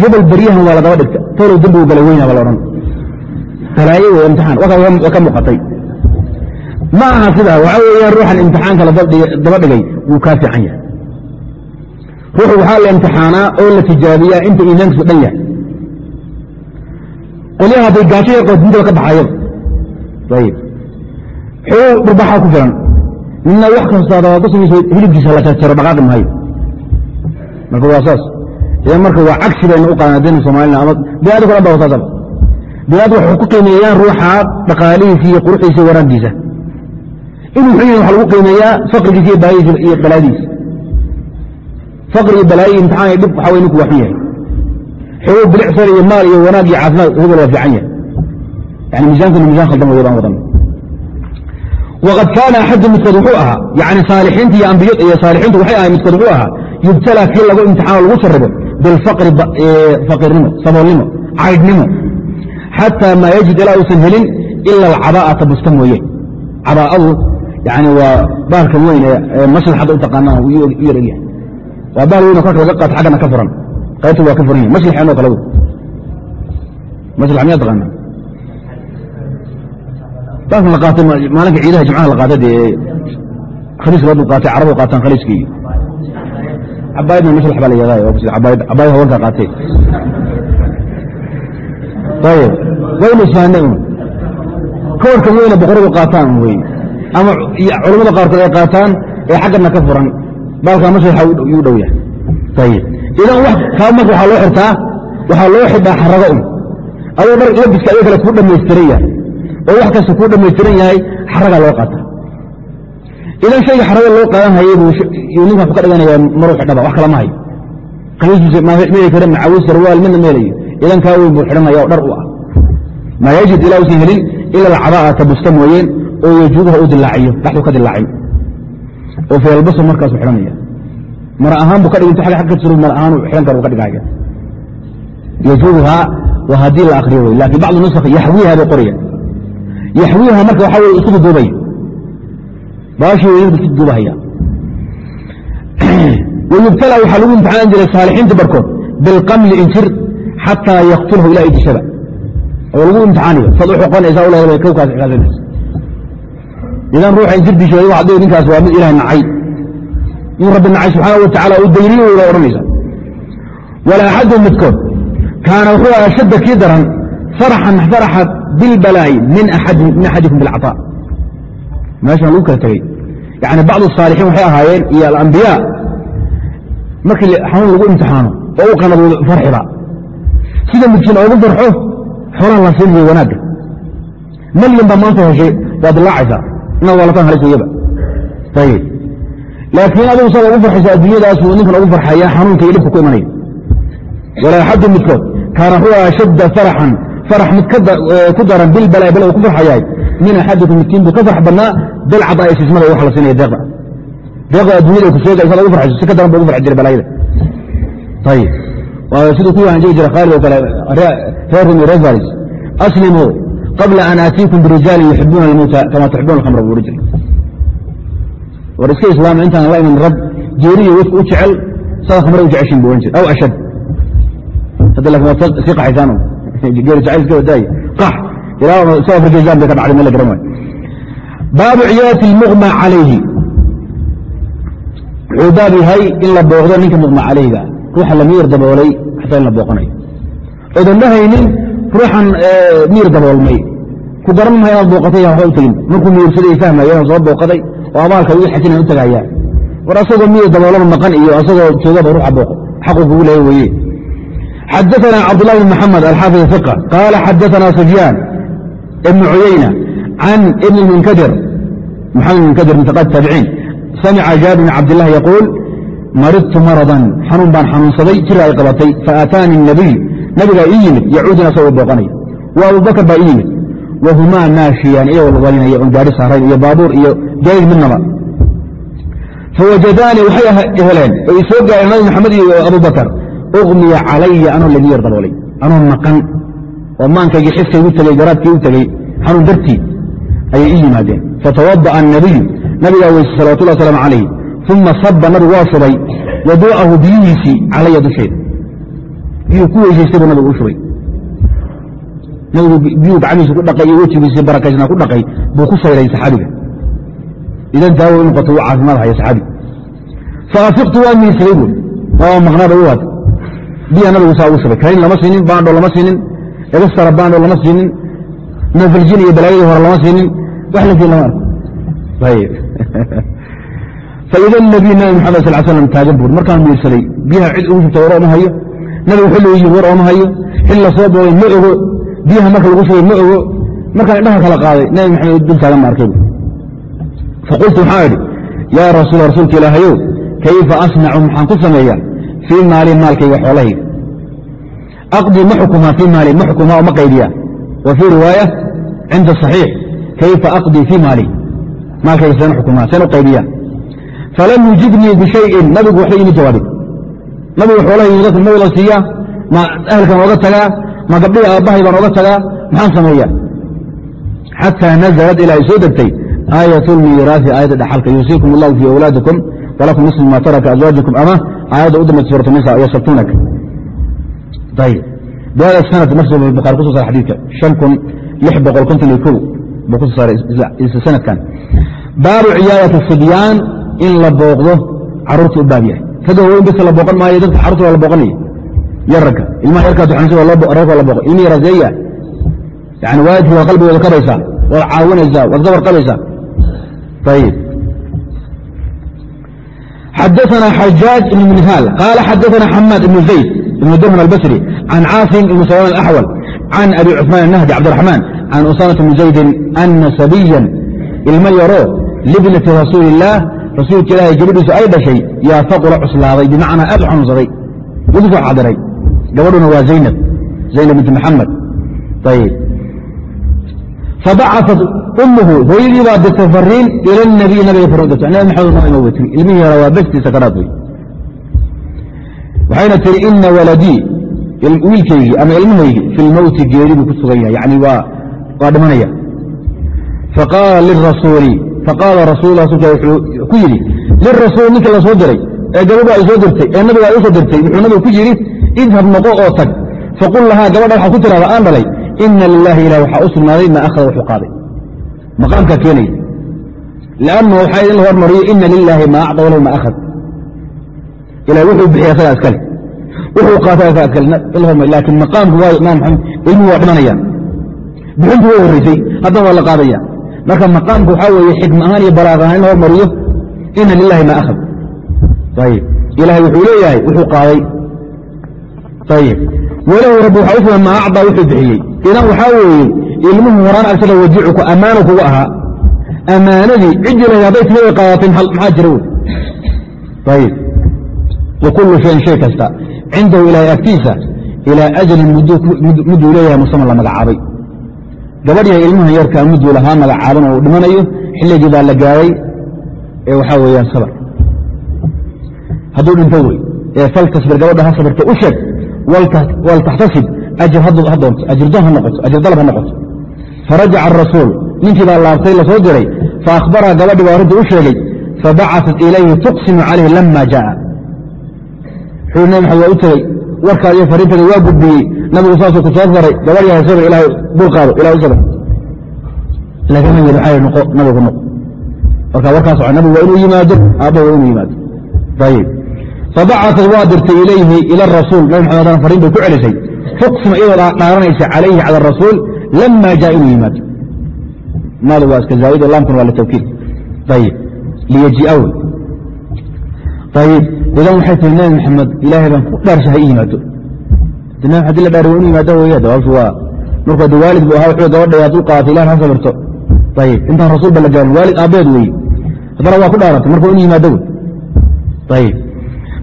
hebel baryahan waa lagaba dhigta tolow dembigu gala weyna ba la odhan balaayo wey imtixaan waa muuqatay ma aha sidaa waxaa weeyaan ruuxan imtixaanka daba dhigay wuu kaa fiican yahay. Ruuxu waxaa la imtixaanaa oo la tijaabiyaa inta iimaankiisu dhan yahay. Qolyaha hadday gaajo yaqoo diintaba ka baxayaba ayib xoog dhurbaxaa ku filan. Nina wax kastaada waa hilibkiisa la jarjaro dhaqaaqi maayo. Marka waa saas. Idan marka waa cagsi baynu u qaadana dina somalina ama biniadamka dhan ba wasaasaba biniadamka waxay ku qiimeeyaan ruuxa dhaqaalihiisa iyo quruxdiisa iyo inuu xun yahay waxa lagu qiimeeyaa faqrigiisa iyo baayadiisa iyo balaadiisa faqri iyo balaayo iyo imtixaan iyo dhib waxa wey ninku waa xun yahay. Xogo bilicsan iyo maal iyo wanaag iyo caafimaad hebel waa fiican yahay. Yani miisaankuna miisaan khaldan wey baan wadan waqad kaana axadu midkood wuxuu ahaa yani saalixiinta iyo ambiya iyo saalixiintu waxay ahay midkood wuxuu ahaa yubtalaa kii lagu imtixaano lagu saribo bilfaqri faqiirnimo saboolnimo caydhnimo xataa maa yajid ilaa uusan helin ila alcabaa'ata busta mooye. Cabaa'adu yani waa baalkan weyn ee maslaxadda u taqaanaan u yar egyahay waa baal weyn oo korka laga qaato xaggana ka furan qaybta waa ka furan yahay maslaxeenoo kale wey maslax miyaa taqaanaa baalkan la qaatay maalinka ciidaha jimcaha la qaatay dee khaliiska waddu qaatay carabu qaataan khaliiska iyo cabaayadna maslax baa la yahdaa cabaayad cabaayad hawankaa qaatay ayib waynu isfahanna un koorkan weyna boqoradu qaataan wey ama culammada qaarkood ay qaataan ee xaggana ka furan. Baalkaa maslaxa yuu dhow yahay. Idan marka waxaa loo xirtaa waxaa loo xidhaa xarago un. Adoo dhar labiska adiga kale kuu dhammaystiran yahay. Oo wax kasta kuu dhammaystiran yahay xaragaa loo qaata idan shayga xaraga loo qaadan hayay buu ninkan ku ka dhiganayaa maruu xidhaba wax kala ma hayo. Qamiiskiisa kara macaawis sarwaal midna meelayo. Idan kaa weyn buu xidhanaya oo dhar u ah. Maa yajid ilaa usan helin ila alcabaa'ata busta mooyeen oo yajuubaha u dilaaciyo dhaxdu ka dilaacin oo feelbaso markaasu xidhanaya mar ahaan buu ka dhig intu ag ka jiro mar ahaan xidhan kara u ka dhigaya yajuubuhaa waa haddii la akriyo wey laakiin bacdu nusakh yaxwiiha bay qoraya yaxwiiha marka waxaa weye isku duduubaya baashii weynadu isku duduubahaya wayubtala waxaa lagu imtixaanan jiray saalixiinta barkood bilqamli injir xataa yaktulahu ilaa idishada oo lagu imtixaanayo saad u xoqonaysaa u leedahay idan ruuxa injir dishooday waxa dhihi ninkaas waa mid ilaah nacay. In rabbi nacay subxaana wa tacala uu dayriyo weyba odhanaysa wala axadu midkood kaana wuxuu aha shadda kii daran faraxan faraxa bilbalaa'i min axadikum bilcaطaa meeshaan lagu kala tegey yani bacdu asaalixiin waxay ahaayeen iyo alambiyaa markii xanuun lagu imtixaano oo u qanado farxiba. Sida midkiin oogu farxo xoolaha la siinaya wanaagga. Malyan baa maanta heshay waa dilaacaysaa laakiin adugu saad ugu farxaysa adduunyadaasuu ninkan ugu farxaya xanuunka iyo dhibka ku imanaya. Walaa axadu midkood kaana wuxuu aha shadda faraxan. Farax mid ku daran bilbalaa bal ku farxayahay min axadikum midkiin buu ka farx badnaa bilcadaa'i sismada wax la siinaya deeqda. Deeqda adduunyada ku sheegay saad ugu farxayso si ka daran buu ugu farxi jiray balaayada. Ayib siduu ku yahan jiri jira khaalid oo kale reer rumi revalis aslimuu qabla an aatiikum birijaalin yuxibuuna almowta kama tuxibuuna alkhamra buu ohan jiray war iska islaama intaan la iman rag jeeriya wadka u jecel sada khamre u jeceshin bu ohan jir aw ashad. Hadda laakiin waad iska qaxaysaan geeri jacayl iska wadaay qax. Ilaa soo afrikaysan bay ka dhacday meel la garan waayo baabu ciyaadati lmuqma calayhi. Wuxuu baab yahay in la booqdo ninka muqma calayhiga ruuxa la miyir daboolay xataa in la booqanayo oodan dhahaynin ruuxan miyir daboolmay ku garan maha inaad booqatay waxba u tegin markuu miyirsaday fahmaya inaan soo booqaday oo abaalka ugu xajin aan u tagayaa war asagoo miyir daboolaba maqan iyo asagoo joogaba ruuxa booqo xaquu kugu leeya weye xadaثna cabdالlah بn mحamed alxaafid ثiqة qaala xadaثna sufyaan ibn cuyayna can ibn munkadir maxamed munkadir min aqaad taabiciin samica jaabir bn cabdالlah yaquul maridtu maradan xanuun baan xanuunsaday jira ay qabatay faataani الnabiy nabigaa ii yimid yacuudina asagoo booqanaya wa abubakr baa ii yimid wahumaa maashiyaan iyagoo lugaynaya oon gaari saarayn iyo baabuur iyo gayd midnaba fawajadaanii waxay heleen oo i soo gaareen nabi maxamed iyo abubakr umiya calaya anoo lagu yar daboolay anoo maqan oo maankaygii xiskaygu tegey garaadkii u tegey xanuun dartii ayay ii yimaadeen fatawada'a annabiyu nabigaa weyse salawatullah waslaam calayh uma saba nabigu waa shubay waduu'ahu biyihiisii calaya dusheeda biyuu ku weysaystay buu nabigu u shubay nabigu biyuu gacmihiisa ku dhaqay iyo wejigiisii barakaysnaa ku dhaqay buu ku sayray saxaabiga. Idan daawo noqotay wuu caafimaad haya saxaabiga faafiqtu waa miirsaday buuri waa maqnaaba u waad biya nabigu saa ugu shubay kayn lama siinin baandho lama siinin egastara baandho lama siinin nafalgin iyo balaayadii hore lama siinin wax la siin lama arko. Faida nabiy nabi maxamed sal slam taagan buur markaan miirsaday biyaha cid ugu shubta war ooma hayo nabigu xilligu yiri war ooma hayo xilli la soo boogay ma ogo biyaha marka lagu shubay ma ogo. Markaan indhaha kala qaaday nabi maxamed dul taagan ma arkay faqultu waxaa idhi? Yaa rasuul rasuulka ilaahayow kayfa asnacu maxaan ku sameeyaa? Fii maali maalkayga xoolahayga. Aqdii ma xukumaa fii maali ma xukumaa oo ma qaydiyaa wa fii riwaaya cinda صaxiix kayfa aqdii fii maali? Maalkayga seen xukumaa seen u qaydiyaa falam yujibnii bishayin nabigu waxba iimi jawaabin nabigu xoolahayga ma wada siiyaa ma ahelkan ooga tagaa ma gabdhihi aabbahay baan ooga tagaa? Maxaan sameeyaa xataa nazalad ilaa ay soo degtay aayat lmiiraasi aayadda dhaxalka yuusiikum allahu fii awlaadikum wlakum nisfu ma taraka azwaajikum ama aayadda u dambaysa suuratu nisa yasabtunaka ayb bihada sanad muslim bukhari kuso saaray xadiidka shan kun lix boqol konton iyo kow buu kuso saaray isla sanadkan. Baabu ciyaadati sibyaan in la booqdo carruurta u baab ragga waaweyn basa la booqan maayo dadka carruurta waa la booqanaya yararka ilmaha yarkaa duxansa reerka waa la booqan ilmi yaraseeya yani waalidkii waa qalbigooda kabaysaa waad caawinaysaa waad gabar qabaysaa ayib xadaثna xajaaج ibn minhaal qaala xadaثna xamaad ibn zayd ibn dirham albasri can caasim ibn salaan alaxwal can abi cuثmaan الnahdi cabdiraxmaan can usaamata bni zaydin ana sabiyan ilmo yaroo libnati rasuuli illaah rasuulka ilaahay gabadhiisu ay dhashay yaa faqula cuslaaday bimacnaa aad u xanuunsaday lagu soo xadiray gabadhuna waa zaynab zaynab binti maxamed ayb fabacaat ummuhu hooyadii baa dirtay fariin ila nabiy nabiga fariin dirtay nabi maxamed ilmihii yara waa bestii sakaraad wey waxayna tihi ina waladii wiilkaygii ama ilmahaygii fi lmowti geeri buu ku sugan yahay. Yani waa dhimanaya. Faqaala lirasuuli faqaala rasul ku yidhi lirasuul ninkii la diray ee gabadhu ay soo dirtay ee nabiga ay u soo dirtay wuxuu nabigu ku yidhi idhab noqo oo tag. Faqul lahaa gabadha waxaa ku tiraada aan dhalay ina lilahi ilah waxaa u sugnaaday maa akhada wuxuu qaaday. Maqaamkaa keenaya lannu waxaa in la hormariyo ina lilaahi maa acda walahu ma ahad ilah wuxuu bixiya asagaa iskale wuxuu qaata asagaa iskale hormariyo laakiin maqaamku waa imaam ilmuhu waa dhimanaya bixintu way horraysay haddana waa la qaadaya marka maqaamku waxaa weeye xikma ahaan iyo balaaq ahaan in la hormariyo ina lilahi maa ahad ayib ilahay wuxuu leeyahay wuxuu qaaday ayib walahu rabbi waxaa u sugan maa acdaa wuxuu bixiyey idan waxaa weeye ilmuhu horaan agtada wajicuku ammaano kugu ahaa ammaanadii ciddii lahay hadday tiladay qaadatay maxaa jira wey ayib wa shayin shay kasta cindahu ilaahay agtiisa ilaa ajalin mudduu leeyahay musaman la magacaabay gabadhyahay ilmahan yarkaa mudduu lahaa magacaaban oo uu dhimanayo xilligii baa la gaaday ee waxaa weeyaan sabar hadduu dhinto wey. Faltasbir gabadha ha sabirta u sheeg. Waltaxtasib ajirdoon ha noqoto ajir dalab ha noqoto. Farajaca arasuul ninkii baa laabtay la soo diray. Fa akhbaraha gabadhi baa arrintii u sheegay. Fabacaثat ilayhi tuqsimu calayhi lama jaءa wuxuu nabi maxamed waa u tegey. Warkaad iyo fariintada waa gudbiyey. Nabigu saasuu ku soo faray. Gabar yahay sabr ilahay dul qaado ilah u lagama yiri waxaa noqo nabigu noqo. Marka warkaas nabigu waa inuu yimaado aabba waa inuu yimaado. Ayib fabacaثat waa dirtay ilayhi ila rasuul nabi maxamed adana fariin bay ku celisay tuqsima iyadoo dhaaranaysa calayhi cala rasuul lama jaa inuu yimaado maada waa iska zaaido laamkuna waa litawkiid ayib liyajiaw ayib idan waxay tihi nabi maxamed ilaahay baan ku dhaarsha ha i yimaado nabi haddii la dhaari waa inu yimaado wey dawaabtu waa markuu de waalid bu ahaa wuxuu gabadha aad u qaatay ilah ha sabirto ayib intaan rasuul ba la gaarin waalid aabbeed weeye haddana waa ku dhaarantay marka waa inu yimaado wey ayib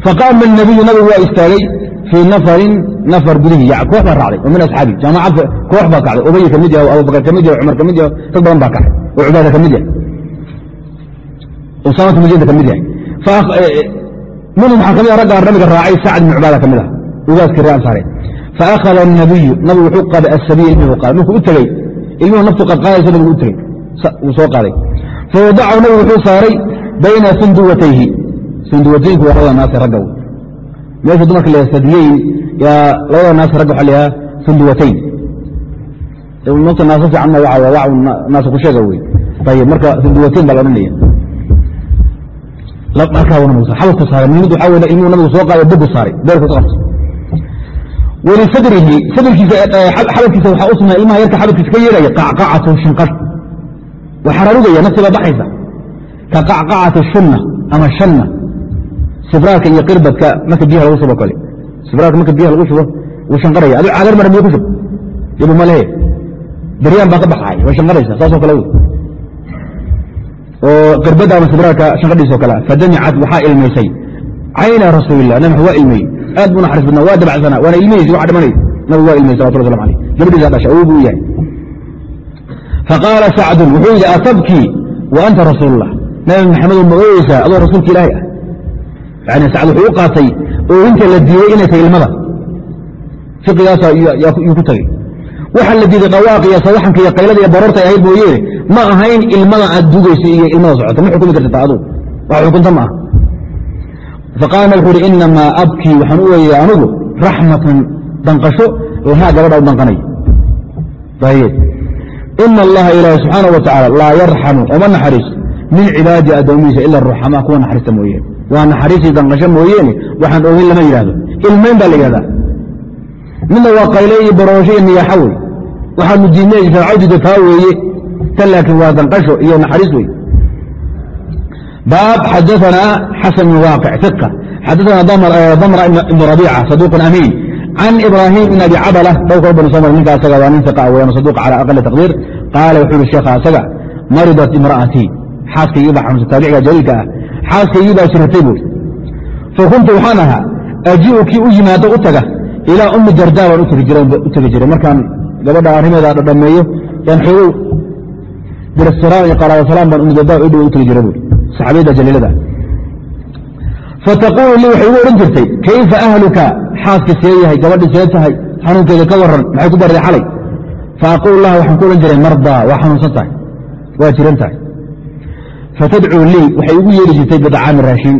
faqaama nabiyu nabigu waa istaagay fii nafarin nafar gudihii koox baa raacday oo min asxaabi jaamacad koox baa kacday ubay ka mid abubakar ka mid cumar ka mid yaho badan baa kacay oo cubaada ka mid yahay usaamata mujinda ka minhum waxaa ka mid a raggaan nabiga raacay sacad ibn cubaada ka ah ugaaskii raan saareen faakhada anabiyu nabigu wuxuu qaaday asabiya ilmihu qaaday markuu u tegey ilmuhu naftu qadqaadayso nabigu u tegey wuu soo qaaday fawadacahu nabigu wuxuu saaray bayna sunduwatayhi sunduwatayinku waa labada naase ragga meesha dumarka la sadiyeyn yaa labada naas ragga waxa layahaa sunduwatayn nafta naasa fiican ma waa waa naasa ku sheega wey. Ayib marka sunduwatayn baa la odhanaya markaa wana musa xabadku saaray muhimad waxaa weye inuu nabigu soo qaaday bugu saaray beerku ka qabtay walisadrihi sadrkiisa xabadkiisa waxaa u sugnaa ilmaha yarka xabadkiisa ka yeedhaya qacqacatu shinqar waa xaraarugaya nafti baa baxaysa. Ka qacqacati shunna ama shanna sibraarka iyo qirbadka marka biyaha lagu shubo kale. Sibraarka marka biyaha lagu shubo wuu shanqaraya. Aduu caadar mara biyo ku shub dhibu ma daryaan baa ka baxaaya way shanqaraysa saasoo kale oo qirbadda ama sibraarka shanqadhiisoo kale fadamicad waxaa ilmaysay. Cayna rasuulilah nabi waa ilmeeyey. Aad buu naxariis badnaa waa dabacsanaa waana ilmihaysi waxa dhimanay nabigu waa ilmeyey salawatu llahi slam alayh gabadhiisa dhasha awow buu yahay. Faqaala sacdun wuxuu yidhi atabkii wa anta rasuulullah? Nabi maxamedow ma adoo rasuulka ilaahay ah sacd wuxuu u qaatay oohinta la diiday inay tahay ilmada. Fiqigaasa yuu ku tagay. Waxa la diiday dhawaaq iyo sawaxanka iyo qaylada iyo baroorta ay ahayd mooyeene ma ahayn ilmada aad dugaysa iyo ilmada socota ma xukumi kartata aduu. Wax xukunta ma aha. Faqaala wuxuu uhi inamaa abkii waxaan u weeyay anugu raxmatan danqasho lahaa gabadha u danqanay. Ina allaha ilaahi subxaana wa tacaala laa yarxamu oma naxariiso min cibaadi addoomihiisa ila ruxamaa kuwa naxariista mooyeen waa naxariisii danqasho mooyeene waxaan oogin lama yidhahdo ilmayn baa la yidhahdaa. Midna waa qayle iyo baroosho iyo niyaaxo wey waxaanu diidnay sharcadiida taa weeye. Tan laakiin waa danqasho iyo naxariis wey baab xadaثna xasan bn waaqic fiqa xadaثna damra ibn rabiica saduq amiin. Can ibrahim ibn abi cabala dhowrka banu samr ninka asaga waa nin iqa weyan saduq cala aqali taqdiir qaala wuxuu yihi sheekha asaga maridat imra'atii. Xaaskaygii baa xanuunsa taabiciga jaliilka ah xaaskaygii baa jiratay buuri fakuntu waxaan ahaa aji'u kii u yimaado u taga ilaa ummi darda baan u tegi jiray markaan gabadha arrimeeda dhadhameeyo yaan xoogow bilastiraan iyo qaraabasalaam baan ummi darda u dhow u tegi jiray buuri saxaabiyadda jaliilada. Fataqulu lii waxay ugu odhan jirtay kayfa ahluka? Xaaska see yahay gabadhi see tahay xanuunkeeda ka waran maxay ku darday xalay? Faaqulu laha waxaan ku odhan jiray mardaa waa xanuunsan tahay waa jiran tahay fatadcuu lii waxay ugu yeedhi jirtay bidacaami raashiin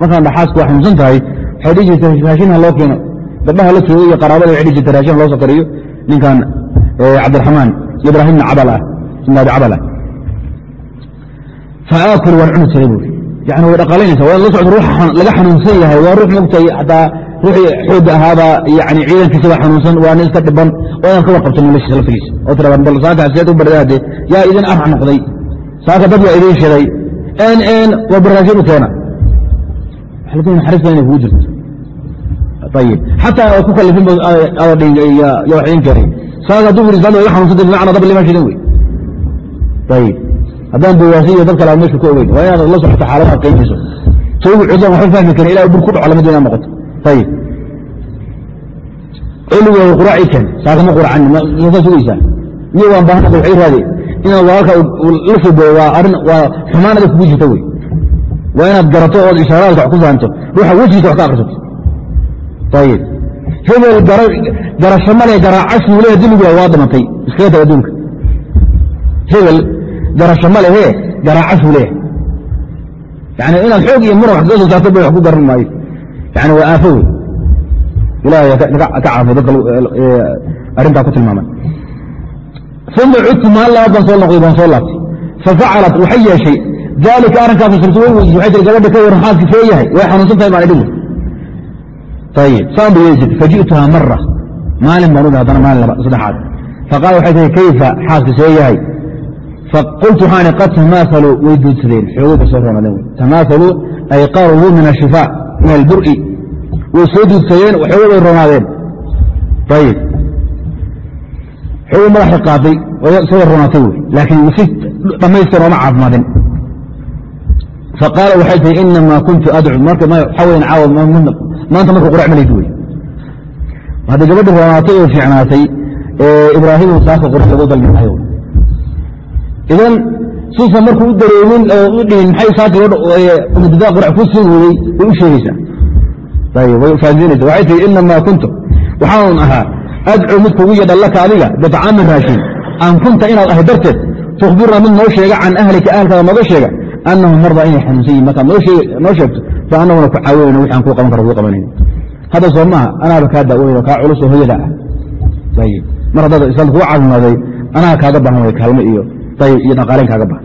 markaan dha xaasku waa xanuunsan tahay waxay dhihi jirtay raashin ha loo keeno gabdhaha la jooga iyo qaraabada waxay dhihi jirtay raashin ha loo soo kariyo ninkan cabdiraxmaan ibraahim ibn cabal ah ibn abi cabal ah faakul waan cuni jiray buuri yani way dhaqaalaynaysa waa la socdo ruux laga xanuunsan yahay waa ruux mogtay xataa ruuxii xoogga ahaabaa yani ciidankiisa xanuunsan waa nin iska dhiban waa inaad ka warqabto noloshiisa laftigiisa oo tira bal saaka u bardade yaa idin arx noqday saaka dad yaa idiin shiday n waa baraashin u keena inay kugu jirto. Oo ku kalifin idin keenay saaka hadduu yiri islaamda iga xanuunsantay bimacna dab lima shidan wey. Ayib haddaan bawaasi iyo dad kale aan meesha ka ogeyn waa inaad la socoto xaaladaha qiimiso soogu cudaan waxba fahmi karin ilaa bur ku dhaco la mid inaad noqoto. Ayib celiga quraaci keen. Saakama quracani masaa sugaysaa niyo waan baahana waxay raade inaad walaalka la fogeeyo waa xumaanada kugu jirta wey waa inaad garato ood ishaaraadka wax ku fahanto ruuxa wejigiisa wax ka akrisato ayib hebel garasho male garaacashuu le haddii lagu yahay waa damatay iskaga adduunka. Hebel garasho ma lehe garaacashuu leeyahay yani inaad xoog iyo muran wax kaga soo saarto ba wax ku garan maayo. Yani waa aafo wey ilahay ka caafiyo dadka arrintaa ku tilmaamay uma cudtu maal labaad baan soo noqday baan soo laabtay fafacalat waxay yeeshay daalika arrinkaa fasirtu way weydiisay waxay tiri gabadha ka waran xaaski see yahay way xanuunsan tahay baan idhi ayib saan ba yeeshay faji'tuha mara maalin baan u haddana maalin saddexaad faqaala waxay tihi kayfa xaaski see yahay faqultu waxaan qad tamaahaluu way duudsadeen xoogay bay soo roomadeen tamaahaluu ay qarubuu min ashifaa min alburi way soo duudsadeen xoogay bay roomaadeen ayib xoogay madaxay qaaday soo roomaatay wey laakiin si dhammaystir ooma caafimaadin. Faqaala waxay tihi inamaa kuntu adcu marka waxaa weyan caawa maanta marka qurac malayd wey hadda gabadhi roomaatay oo fiicnaatay ibraahimu saaka qurax lagu idan suusan markuu u dareemin oo u dhihin maxay saaka mudada qurac ku siin weyey way u sheegeysaa ayb way faahsiinaysa waxay tihi inamaa kuntu. Waxaan ahaa adcu mid kugu yadha laka adiga bicaamin raashin. An kunta inaad ahay darteed tukhbirna mid noo sheega can ahlika ahalkaada nooga sheega anahum mardaa inay xanuunsan yihiin markaad noo sheegto fa anaguna ku caawinayno wixi aan kuu qaban karo kuu qabanayno hadda soo anaaba kaa daawanayno kaa culusoo hooyada ah. Ayib mar haddaad islaamka kuu caafimaaday anaga kaaga baahan way kaalmo iyo ayib iyo dhaqaaleyn kaaga baahan.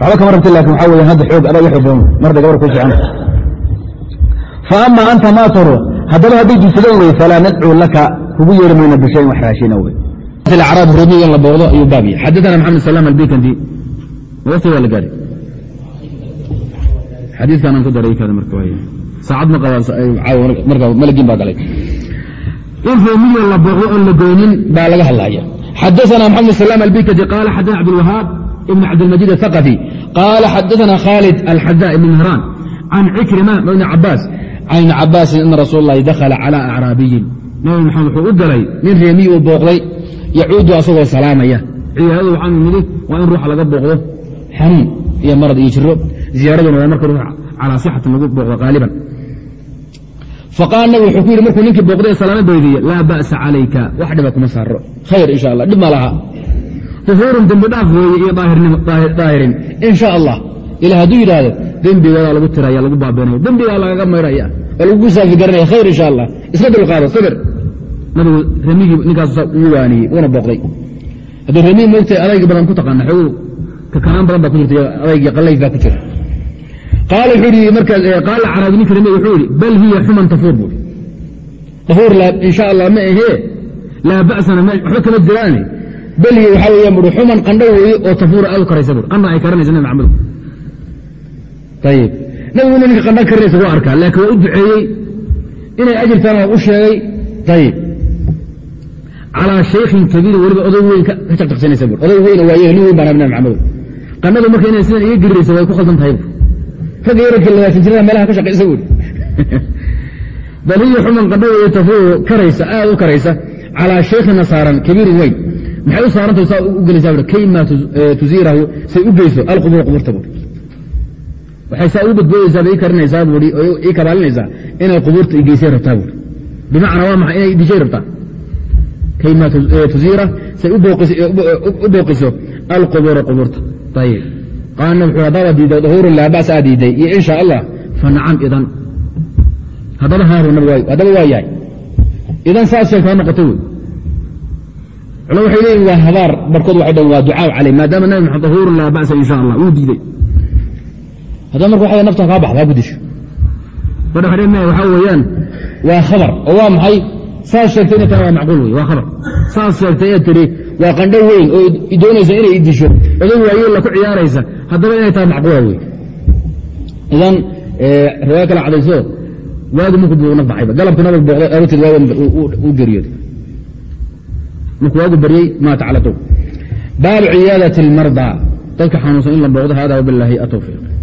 Waxba kama rabti laakiin waxaa weya hadda xoog adaa xoog badan. Marda gabar kuu socon fa ama anta maa taro haddaba hadday dusadeen wey falaa nadcuu laka kugu yeeri mayna bishayn wax raashina wey acraab remiga la boodo ayuu baab yahay xadaana maxamed salaam albikandi waqti waa la gaari xadiikanaan ku daray kada marka saacad ma qabaa malgiin baa galay. In roomiya la booqdo oon la goynin baa laga hadlaya xadaana maxamed salaam albikandi qaala xadana cabdilwahaab ibn cabdilmajid athaqafi qaala xadaana khaalid alxadaa ibn mihran can cikrima ibn cabaas can ibni cabaasin ina rasuul اllahi dakhala calى acraabiyin nabi maxamed wuxuu u galay nin reemiyi uu booqday yacuudu asagoo salaamaya. Ciyaadadu waxaan nidi waa in ruuxa laga booqdo xanuun iyo marad iyo jiro ziyaaraduna waa marka ruuxa calaa sixatin lagu booqdo qaaliban. Faqaal nabig wuxuu ku yidhi markuu ninkii booqday salaamo baydiye laa ba'sa calayka wax dhiba kuma saaro khayr insha allah dhib ma laha. Duhuurun dembi dhaaf weeye iyo daahirin. In allah ila hadduu yidhaahdo dembigadaa lagu tiraya lagu baabeenaya dembigaa lagaga maydhaya oo lagugu saafi garanaya khayr insha allah iska dulqaado sabir. Nabigu remigii ninkaas uu waaniyey uuna booqday. Haddii remigi moogtahay adayga badan ku taqaana xogow kakanaan badan baa ku jirta adayg qallayf baa ku jira. Qaala wuxuu yidhi markaas qaala caraabi ninka remig wuxuu yidhi bal hiya xuman tafuur buuri tafuur insha allah ma ahee laa ba'sana waxba kama jiraane bal hiya waxaa weeyaan buuri xuman qandho weeye oo tafuura aad u karaysa buuri qandha ay karanaysa nabi maxamed. Ayib nabiguna ninka qandha karinaysa waa arkaa laakiin waa u duceeyey inay ajirtaan waa u sheegay ayib calaa shaykhin kabiirin weliba oday weyn ka jaqjaqsanaysa bur oday weyn waaye nin weyn baan nabi maxamed qannadu marka inay sidan iga geriraysa way ku khaldan tahay ragga yaradka labaatan jirada meelaha ka shaqaysa buuri bal hiya xuman qandho weeye tafuu karaysa aad u karaysa calaa shaykhina saaran kabiirin weyn. Maxay u saarantahay saa u gelaysaa bur kayma tusiirahu say u geyso alqubur quburta bur waxay saa ugu badboodaysaa bay ii karinaysaa buuri oo ii kabaalinaysaa inay qubuurta igeysay rabtaa buuri bimacnaa waa maxay inay idishay rabtaa? Kayma tusiira say u booqiso alqubuura qubuurta. Ayib qaana wuxuu haddaaba diiday dahuurun laa aad diiday. Iyo in sha allah fa nacam idan. Haddaba haaru nabig haddaba waa yahay. Idan saas sheegta ha noqoto wey culama waxay leeyihiin waa habaar barkood waxay dhaheen waa ducaa caley maadaama nabi maxamed dahuurun laa in sha allah wuu diiday haddaba marka waxa nafta kaa baxda ha gudisho waxaa weeyaan waa khabar. Oo waa maxay? Saas sheegtay inay tana waa macquul wey waa khabar. Saas sheegtay ee tiri waa qandho weyn oo doonaysa inay idisho oday waayeella ku ciyaaraysa haddaba inay tahay macquula wey idan riwaaya kala cadayso waagi marku buu naf baxayba. Galabku nabig booqday aroorteed waagan u geeriyooday markuu waagu baryey maata cala tow baabu ciyaadati almardaa dadka xanuunsan in la booqdo hada wabilaahi atowfiiq